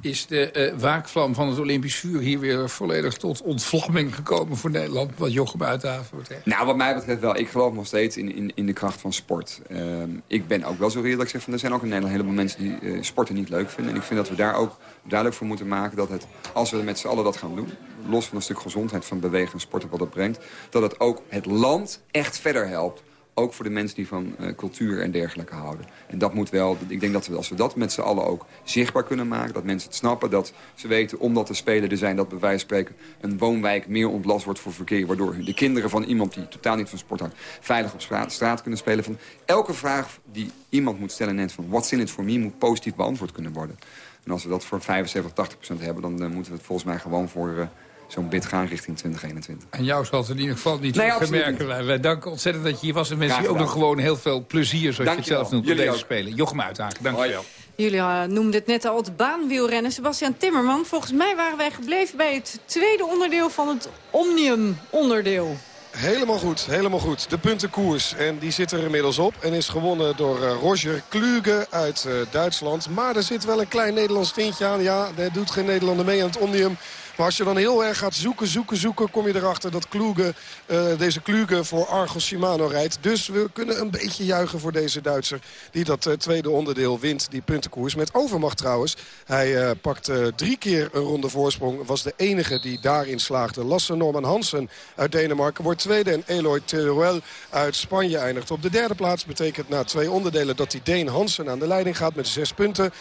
Is de eh, waakvlam van het Olympisch vuur hier weer volledig tot ontvlamming gekomen voor Nederland, wat Jochem Uithaven betreft? Nou, wat mij betreft wel. Ik geloof nog steeds in, in, in de kracht van sport. Ehm, ik ben ook wel zo dat ik zeg... Van, er zijn ook in Nederland een heleboel mensen die eh, sporten niet leuk vinden. En ik vind dat we daar ook duidelijk voor moeten maken... dat het, als we met z'n allen dat gaan doen... los van een stuk gezondheid van bewegen en sporten wat het brengt... dat het ook het land echt verder helpt. Ook voor de mensen die van eh, cultuur en dergelijke houden. En dat moet wel, ik denk dat we, als we dat met z'n allen ook zichtbaar kunnen maken... dat mensen het snappen, dat ze weten omdat er spelen er zijn... dat bij wijze van spreken een woonwijk meer ontlast wordt voor verkeer... waardoor de kinderen van iemand die totaal niet van sport houdt... veilig op straat, straat kunnen spelen. Van elke vraag die iemand moet stellen net van... what's in it for me, moet positief beantwoord kunnen worden. En als we dat voor 75, 80 procent hebben... dan eh, moeten we het volgens mij gewoon voor... eh, Zo'n bid gaan richting 2021. En jou zal het in ieder geval niet Nee, gemerken. Wij, wij danken ontzettend dat je hier was. En je ook nog gewoon heel veel plezier, zoals je het zelf noemt, op Jullie deze ook. spelen. Jochem Uithaken, dank je wel. Jullie eh, noemden het net al het baanwielrennen. Sebastian Timmerman, volgens mij waren wij gebleven bij het tweede onderdeel van het Omnium-onderdeel. Helemaal goed, helemaal goed. De puntenkoers. En die zit er inmiddels op. En is gewonnen door eh, Roger Kluge uit eh, Duitsland. Maar er zit wel een klein Nederlands tintje aan. Ja, er doet geen Nederlander mee aan het Omnium. Maar als je dan heel erg gaat zoeken, zoeken, zoeken... kom je erachter dat Kloege, eh, deze Kluge voor Argos Shimano rijdt. Dus we kunnen een beetje juichen voor deze Duitser... die dat eh, tweede onderdeel wint, die puntenkoers. Met overmacht trouwens. Hij uh, pakt drie keer een ronde voorsprong. Was de enige die daarin slaagde. Lasse Norman Hansen uit Denemarken wordt tweede. En Eloy Teruel uit Spanje eindigt op de derde plaats. Betekent na twee onderdelen dat die Deen Hansen aan de leiding gaat met zes punten.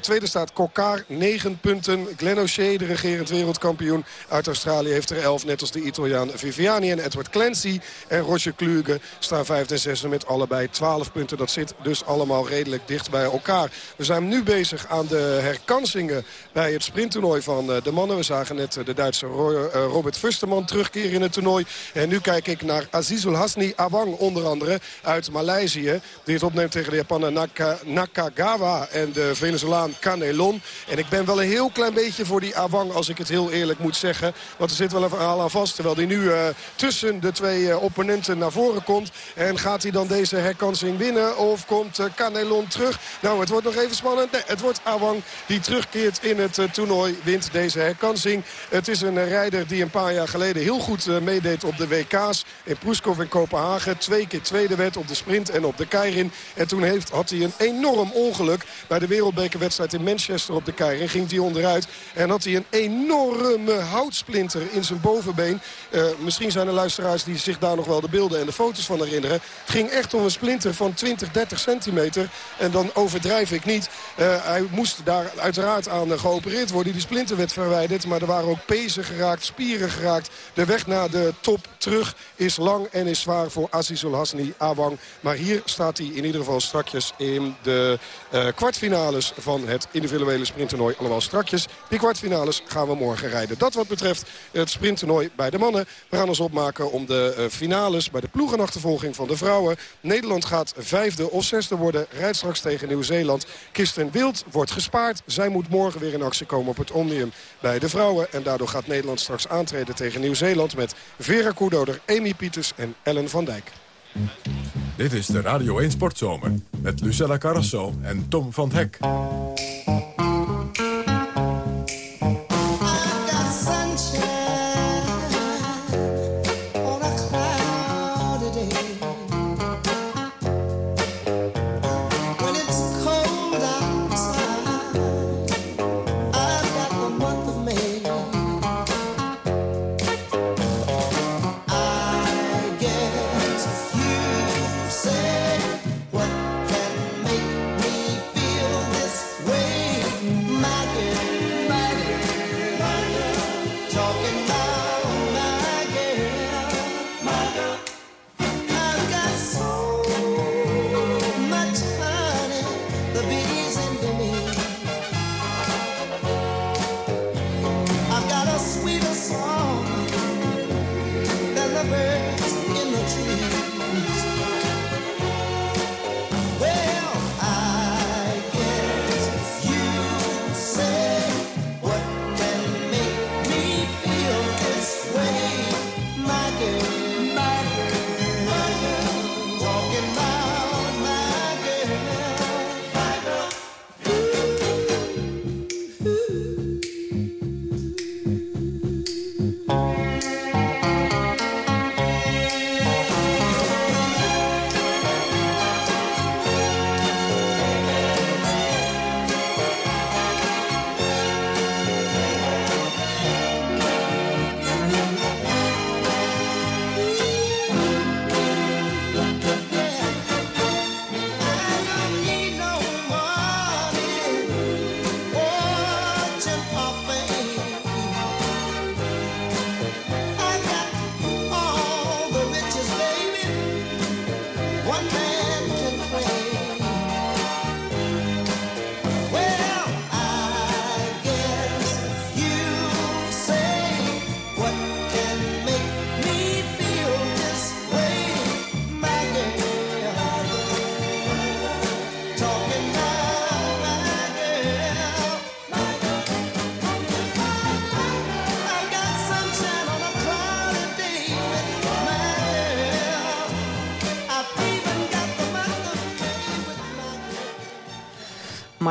tweede staat Kokar, negen punten. Glenn O'Shea, de regerend wereldkampioen uit Australië, heeft er elf. Net als de Italiaan Viviani en Edward Clancy. En Roger Kluge staan vijfde en zesde met allebei 12 punten. Dat zit dus allemaal redelijk dicht bij elkaar. We zijn nu bezig aan de herkansingen bij het sprinttoernooi van eh, de mannen. We zagen net eh, de Duitse eh, Robert Fusterman terugkeren in het toernooi. En nu kijk ik naar Azizul Hasni Awang onder andere uit Maleisië. Die het opneemt tegen de Japaner Naka, Nakagawa en de Venezolaan Canelon. En ik ben wel een heel klein beetje voor die Awang als ik het heel eerlijk moet zeggen. Want er zit wel een verhaal aan vast. Terwijl hij nu uh, tussen de twee uh, opponenten naar voren komt. En gaat hij dan deze herkansing winnen? Of komt uh, Canelon terug? Nou, het wordt nog even spannend. Nee, het wordt Awang die terugkeert in het toernooi. Wint deze herkansing. Het is een rijder die een paar jaar geleden heel goed meedeed op de WK's. In Pruskov en Kopenhagen. Twee keer tweede werd op de sprint en op de Keirin. En toen heeft, had hij een enorm ongeluk bij de wereldbekerwedstrijd in Manchester op de Keirin. Ging hij onderuit en had hij een enorme houtsplinter in zijn bovenbeen. Uh, misschien zijn er luisteraars die zich daar nog wel de beelden en de foto's van herinneren. Het ging echt om een splinter van 20, 30 centimeter. En dan overdrijf ik niet. Uh, hij moest daar uiteraard aan geopereerd worden. Die splinter werd verwijderd. Maar er waren ook pezen geraakt, spieren geraakt. De weg naar de top terug is lang en is zwaar voor Azizul Hasni Awang. Maar hier staat hij in ieder geval strakjes in de kwartfinales van het individuele sprinttoernooi. Allemaal strakjes. Die kwartfinales gaan we morgen rijden. Dat wat betreft het sprinttoernooi bij de mannen. We gaan ons opmaken om de uh, finales bij de ploegenachtervolging van de vrouwen. Nederland gaat vijfde of zesde worden. Rijdt straks tegen Nieuw-Zeeland. Kirsten Wild wordt gespaard. Zij moet morgen weer in actie komen op het Omnium bij de vrouwen. En daardoor gaat Nederland straks aantreden tegen Nieuw-Zeeland... met Vera Koedoder, Amy Pieters en Ellen van Dijk. Dit is de Radio 1 Sportzomer met Lucella Carrasso en Tom van Hek.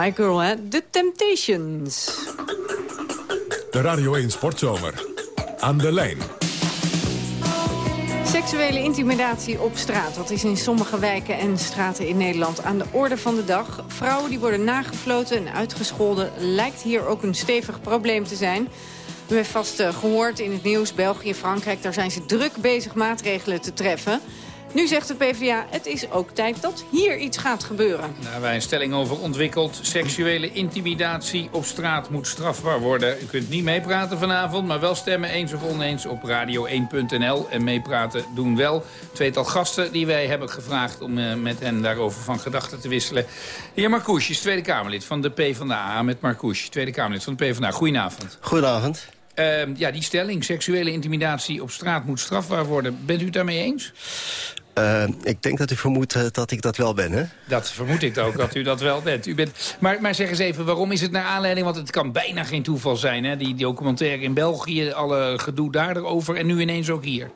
My Girl, hè? The Temptations. De Radio 1 Sportzomer. Aan de lijn. Seksuele intimidatie op straat. Dat is in sommige wijken en straten in Nederland aan de orde van de dag. Vrouwen die worden nagefloten en uitgescholden... lijkt hier ook een stevig probleem te zijn. U heeft vast eh, gehoord in het nieuws, België, Frankrijk... daar zijn ze druk bezig maatregelen te treffen... Nu zegt de PvdA, het is ook tijd dat hier iets gaat gebeuren. Daar hebben wij een stelling over ontwikkeld. Seksuele intimidatie op straat moet strafbaar worden. U kunt niet meepraten vanavond, maar wel stemmen eens of oneens op radio1.nl. En meepraten doen wel. Tweetal gasten die wij hebben gevraagd om uh, met hen daarover van gedachten te wisselen. Heer Marcouch is Tweede Kamerlid van de PvdA. Met Marcouch, Tweede Kamerlid van de PvdA. Goedenavond. Goedenavond. Uh, ja, die stelling, seksuele intimidatie op straat moet strafbaar worden. Bent u het daarmee eens? Uh, ik denk dat u vermoedt uh, dat ik dat wel ben, hè? Dat vermoed ik ook, dat u dat wel bent. U bent maar, maar zeg eens even, waarom is het naar aanleiding... want het kan bijna geen toeval zijn, hè? Die documentaire in België, alle gedoe daarover... en nu ineens ook hier.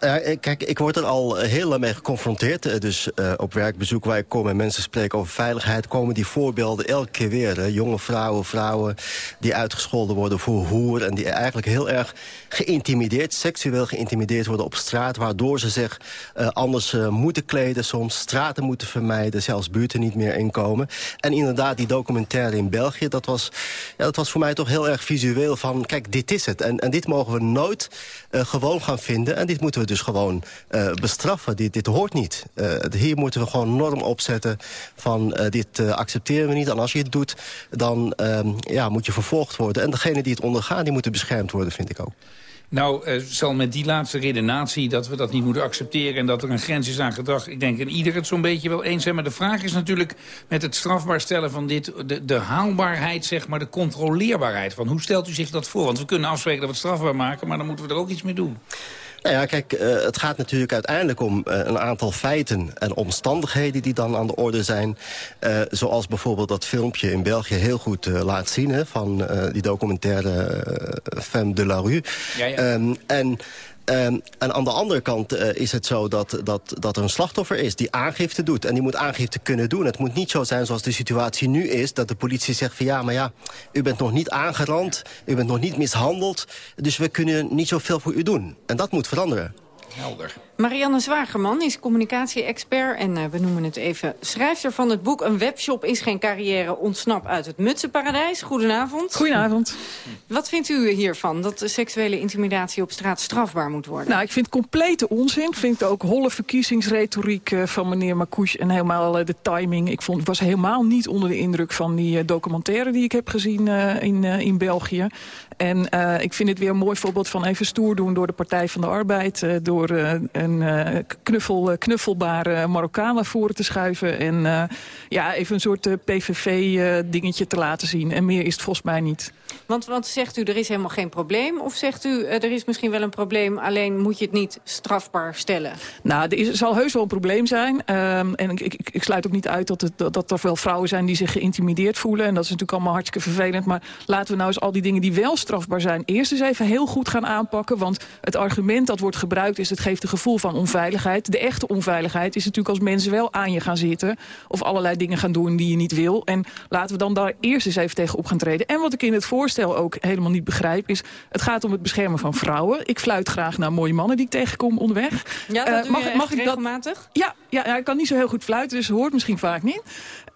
Uh, kijk, ik word er al heel lang mee geconfronteerd. Uh, dus op werkbezoek waar ik kom en mensen spreken over veiligheid... komen die voorbeelden elke keer weer. Jonge vrouwen, vrouwen die uitgescholden worden voor hoer... en die eigenlijk heel erg geïntimideerd, seksueel geïntimideerd worden op straat... waardoor ze zich anders moeten kleden, soms straten moeten vermijden... zelfs buurten niet meer inkomen. En inderdaad, die documentaire in België, dat was, ja, dat was voor mij toch heel erg visueel van... kijk, dit is het. En, en dit mogen we nooit gewoon gaan vinden en dit moeten we dus gewoon uh, bestraffen. Dit, dit hoort niet. Uh, hier moeten we gewoon norm opzetten van uh, dit accepteren we niet. En als je het doet, dan ja, moet je vervolgd worden. En degene die het ondergaan, die moeten beschermd worden, vind ik ook. Nou, zal met die laatste redenatie dat we dat niet moeten accepteren... en dat er een grens is aan gedrag, ik denk en ieder het zo'n beetje wel eens zijn. Maar de vraag is natuurlijk met het strafbaar stellen van dit... De, de haalbaarheid, zeg maar, de controleerbaarheid. Van hoe stelt u zich dat voor? Want we kunnen afspreken dat we het strafbaar maken... maar dan moeten we er ook iets mee doen. Nou ja, kijk, uh, het gaat natuurlijk uiteindelijk om uh, een aantal feiten en omstandigheden die dan aan de orde zijn. Uh, zoals bijvoorbeeld dat filmpje in België heel goed laat zien... Hè, van die documentaire Femme de la Rue. Ja, ja. Um, en... Um, en aan de andere kant uh, is het zo dat, dat, dat er een slachtoffer is die aangifte doet. En die moet aangifte kunnen doen. Het moet niet zo zijn zoals de situatie nu is... dat de politie zegt van ja, maar ja, u bent nog niet aangerand... u bent nog niet mishandeld, dus we kunnen niet zoveel voor u doen. En dat moet veranderen. Helder. Marianne Zwagerman is communicatie-expert en uh, we noemen het even schrijfster van het boek... Een webshop is geen carrière, ontsnap uit het mutsenparadijs. Goedenavond. Goedenavond. Wat vindt u hiervan, dat seksuele intimidatie op straat strafbaar moet worden? Nou, ik vind complete onzin. Ik vind ook holle verkiezingsretoriek uh, van meneer Marcouche en helemaal uh, de timing. Ik vond, was helemaal niet onder de indruk van die documentaire die ik heb gezien in, in België. En ik vind het weer een mooi voorbeeld van even stoer doen door de Partij van de Arbeid... door een uh, knuffel, knuffelbare Marokkaan naar voren te schuiven. En uh, ja, even een soort PVV-dingetje te laten zien. En meer is het volgens mij niet. Want, want zegt u, er is helemaal geen probleem? Of zegt u, er is misschien wel een probleem, alleen moet je het niet strafbaar stellen? Nou, er is, zal heus wel een probleem zijn. Um, en ik, ik, ik, sluit ook niet uit dat, het, dat, dat er veel vrouwen zijn die zich geïntimideerd voelen. En dat is natuurlijk allemaal hartstikke vervelend. Maar laten we nou eens al die dingen die wel strafbaar zijn... eerst eens even heel goed gaan aanpakken. Want het argument dat wordt gebruikt is... het geeft een gevoel van onveiligheid. De echte onveiligheid is natuurlijk als mensen wel aan je gaan zitten... of allerlei dingen gaan doen die je niet wil. En laten we dan daar eerst eens even tegen op gaan treden. En wat ik in het voorstel ook helemaal niet begrijp... is het gaat om het beschermen van vrouwen. Ik fluit graag naar mooie mannen die ik tegenkom onderweg. Ja, dat uh, mag, mag ik regelmatig? Dat, ja, ja, ja, ik kan niet zo heel goed fluiten, dus hoort misschien vaak niet.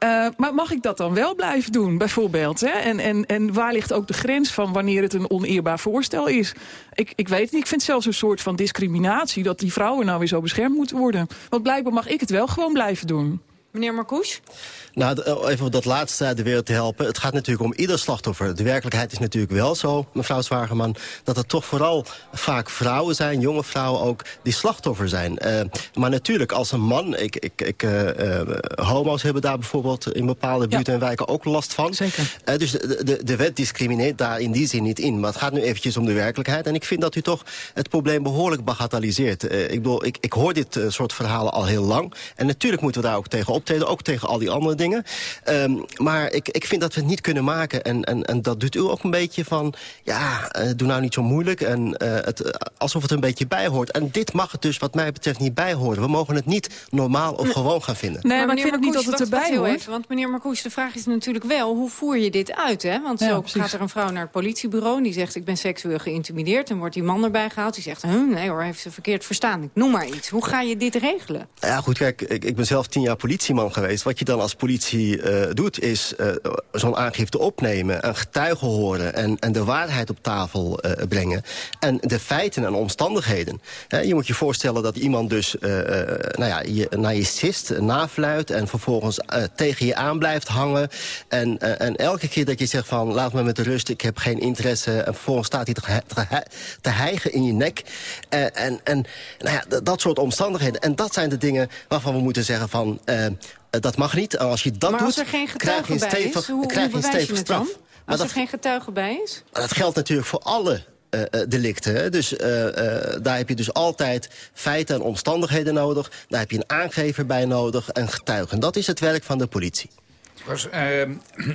Uh, maar mag ik dat dan wel blijven doen, bijvoorbeeld? Hè? En, en, en waar ligt ook de grens van wanneer het een oneerbaar voorstel is? Ik, ik weet niet. Ik vind zelfs een soort van discriminatie... dat die vrouwen nou weer zo beschermd moeten worden. Want blijkbaar mag ik het wel gewoon blijven doen. Meneer Marcouch? Nou, even op dat laatste de wereld te helpen. Het gaat natuurlijk om ieder slachtoffer. De werkelijkheid is natuurlijk wel zo, mevrouw Zwageman... dat het toch vooral vaak vrouwen zijn, jonge vrouwen ook... die slachtoffer zijn. Uh, maar natuurlijk, als een man... Ik, ik, ik, uh, uh, homo's hebben daar bijvoorbeeld in bepaalde buurten en wijken ook last van. Zeker. dus de, de, de wet discrimineert daar in die zin niet in. Maar het gaat nu eventjes om de werkelijkheid. En ik vind dat u toch het probleem behoorlijk bagatelliseert. ik bedoel, ik, ik hoor dit soort verhalen al heel lang. En natuurlijk moeten we daar ook tegen optreden, ook tegen al die andere dingen. Ehm, maar ik, ik vind dat we het niet kunnen maken. En, en, en dat doet u ook een beetje van... ja, eh, doe nou niet zo moeilijk. En, eh, het, eh, alsof het er een beetje bij hoort. En dit mag het dus wat mij betreft niet bij horen. We mogen het niet normaal of gewoon gaan vinden. Nee, maar, ik meneer vind ook niet dat het erbij hoort. Even, want meneer Marcouch, de vraag is natuurlijk wel... hoe voer je dit uit, hè? Want Ja, zo precies. gaat er een vrouw naar het politiebureau... en die zegt, ik ben seksueel geïntimideerd... en wordt die man erbij gehaald. Die zegt, huh, nee hoor, heeft ze verkeerd verstaan. Ik noem maar iets. Hoe ga je dit regelen? Ja, goed, kijk, ik, ik ben zelf tien jaar geweest. Wat je dan als politie eh, doet, is eh, zo'n aangifte opnemen... een getuige horen en, en de waarheid op tafel eh, brengen. En de feiten en omstandigheden. Je moet je voorstellen dat iemand dus nou ja, je, naar je sist, nafluit... en vervolgens tegen je aan blijft hangen. En, en elke keer dat je zegt van, laat me met rust, ik heb geen interesse... en vervolgens staat hij te, ge- te, ge- te hijgen in je nek. En en nou ja, dat soort omstandigheden. En dat zijn de dingen waarvan we moeten zeggen van... eh, dat mag niet. En als je dat maar doet, als er geen krijg je een stevig, is, hoe, krijg je een je dan? straf. Maar Als dat, er geen getuige bij is? dat geldt natuurlijk voor alle eh, eh, delicten. Hè. Dus eh, eh, daar heb je dus altijd feiten en omstandigheden nodig. Daar heb je een aangever bij nodig en getuigen. Dat is het werk van de politie. Eh,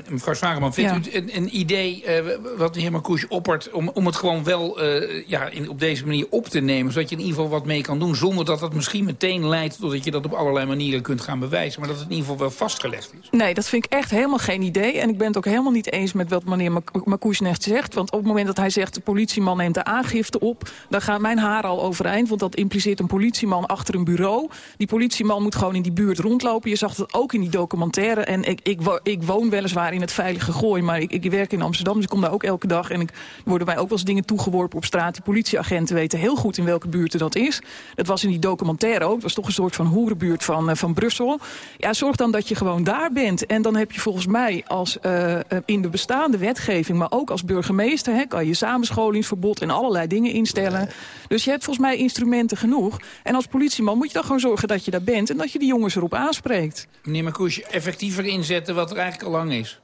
mevrouw Zwageman, vindt Ja. u een, een idee eh, wat de heer Marcouch oppert... om, om het gewoon wel eh, ja, in, op deze manier op te nemen... zodat je in ieder geval wat mee kan doen... zonder dat dat misschien meteen leidt totdat je dat op allerlei manieren kunt gaan bewijzen... maar dat het in ieder geval wel vastgelegd is? Nee, dat vind ik echt helemaal geen idee. En ik ben het ook helemaal niet eens met wat meneer Marcouch net zegt. Want op het moment dat hij zegt... de politieman neemt de aangifte op... dan gaat mijn haar al overeind. Want dat impliceert een politieman achter een bureau. Die politieman moet gewoon in die buurt rondlopen. Je zag dat ook in die documentaire. En ik, ik, wo- ik woon weliswaar in het veilige gooi... maar ik, ik werk in Amsterdam, dus ik kom daar ook elke dag. En ik worden mij ook wel eens dingen toegeworpen op straat. Die politieagenten weten heel goed in welke buurten dat is. Dat was in die documentaire ook. Het was toch een soort van hoerenbuurt van, eh, van Brussel. Ja, zorg dan dat je gewoon daar bent. En dan heb je volgens mij als eh, in de bestaande wetgeving... maar ook als burgemeester hè, kan je samenscholingsverbod... en allerlei dingen instellen. Dus je hebt volgens mij instrumenten genoeg. En als politieman moet je dan gewoon zorgen dat je daar bent... en dat je die jongens erop aanspreekt. Meneer Marcouch, effectiever wat er eigenlijk al lang is.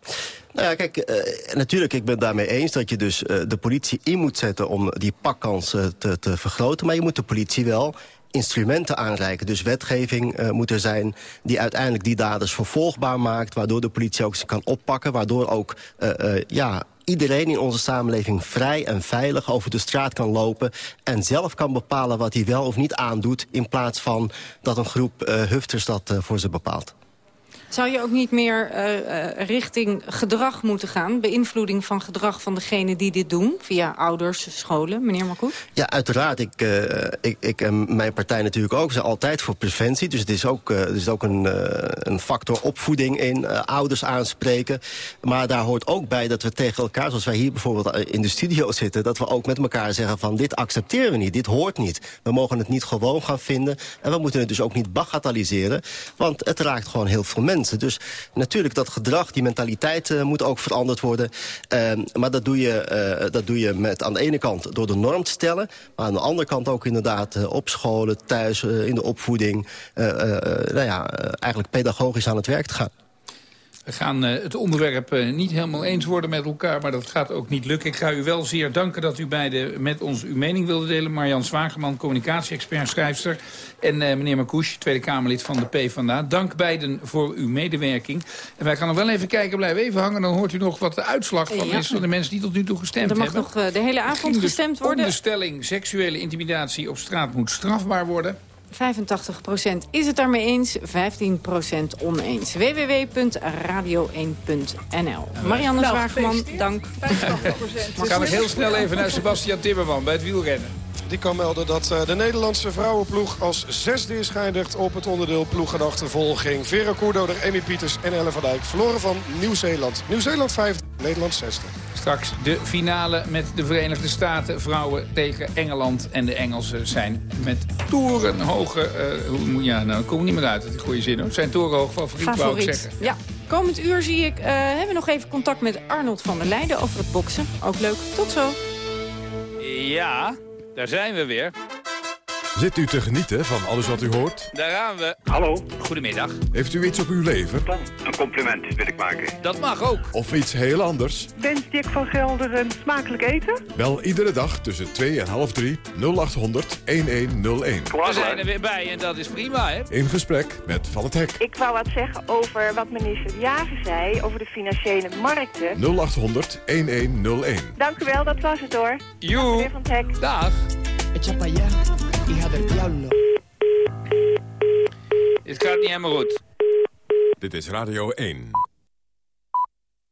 Nou ja, kijk, eh, natuurlijk, ik ben het daarmee eens dat je dus eh, de politie in moet zetten om die pakkans eh, te, te vergroten. Maar je moet de politie wel instrumenten aanreiken. Dus wetgeving eh, moet er zijn die uiteindelijk die daders vervolgbaar maakt... waardoor de politie ook ze kan oppakken, waardoor ook ja, iedereen in onze samenleving vrij en veilig over de straat kan lopen... en zelf kan bepalen wat hij wel of niet aandoet... in plaats van dat een groep hufters dat voor ze bepaalt. Zou je ook niet meer eh, eh, richting gedrag moeten gaan? Beïnvloeding van gedrag van degene die dit doen? Via ouders, scholen, meneer Marcoet? Ja, uiteraard. Ik, eh, ik, ik en mijn partij natuurlijk ook. We zijn altijd voor preventie. Dus het is ook, eh, er is ook een, een factor opvoeding in. ouders aanspreken. Maar daar hoort ook bij dat we tegen elkaar... zoals wij hier bijvoorbeeld in de studio zitten... dat we ook met elkaar zeggen van dit accepteren we niet. Dit hoort niet. We mogen het niet gewoon gaan vinden. En we moeten het dus ook niet bagatelliseren. Want het raakt gewoon heel veel mensen. Dus natuurlijk dat gedrag, die mentaliteit eh, moet ook veranderd worden. Ehm, maar dat doe, je, eh, dat doe je met aan de ene kant door de norm te stellen. Maar aan de andere kant ook inderdaad eh, op scholen, thuis, in de opvoeding. nou ja, eigenlijk pedagogisch aan het werk te gaan. We gaan eh, het onderwerp eh, niet helemaal eens worden met elkaar, maar dat gaat ook niet lukken. Ik ga u wel zeer danken dat u beiden met ons uw mening wilde delen. Marjan Zwageman, communicatie-expert, schrijfster. En eh, meneer Marcouch, Tweede Kamerlid van de PvdA. Dank beiden voor uw medewerking. En wij gaan nog wel even kijken, blijven even hangen. Dan hoort u nog wat de uitslag van Ja. is van de mensen die tot nu toe gestemd Er mag hebben. nog de hele avond gestemd worden. de stelling seksuele intimidatie op straat moet strafbaar worden. 85% is het daarmee eens, 15% oneens. www.radio1.nl Marianne Nou, gefeliciteerd. dank. We gaan nog heel snel even naar Sebastian Timmerman bij het wielrennen. Die kan melden dat eh, de Nederlandse vrouwenploeg als zesde is geëindigd op het onderdeel ploegenachtervolging. Vera Koerdoder, Emmy Pieters en Ellen van Dijk verloren van Nieuw-Zeeland. Nieuw-Zeeland vijfde, Nederland zesde. Straks de finale met de Verenigde Staten. Vrouwen tegen Engeland. En de Engelsen zijn met torenhoge... eh, hoe moet ja, nou, kom niet meer uit uit die goede zin. Hoor. Zijn torenhoog favoriet, wou ik Favoriet. zeggen. Ja. Komend uur zie ik, eh, hebben we nog even contact met Arnold van der Leijden over het boksen. Ook leuk. Tot zo. Ja, daar zijn we weer. Zit u te genieten van alles wat u hoort? Daar gaan we. Hallo. Goedemiddag. Heeft u iets op uw leven? Een compliment wil ik maken. Dat mag ook. Of iets heel anders? Wens Dick van Gelder een smakelijk eten? Bel iedere dag tussen 2 en half 3 0800 1101. We zijn er weer bij en dat is prima, hè? In gesprek met Van het Hek. Ik wou wat zeggen over wat minister Jager zei over de financiële markten. 0800 1101. Dank u wel, dat was het hoor. Joe. Van het Hek. Dag. Echa pa allá, hija del diablo. Het gaat niet helemaal goed. Dit is Radio 1.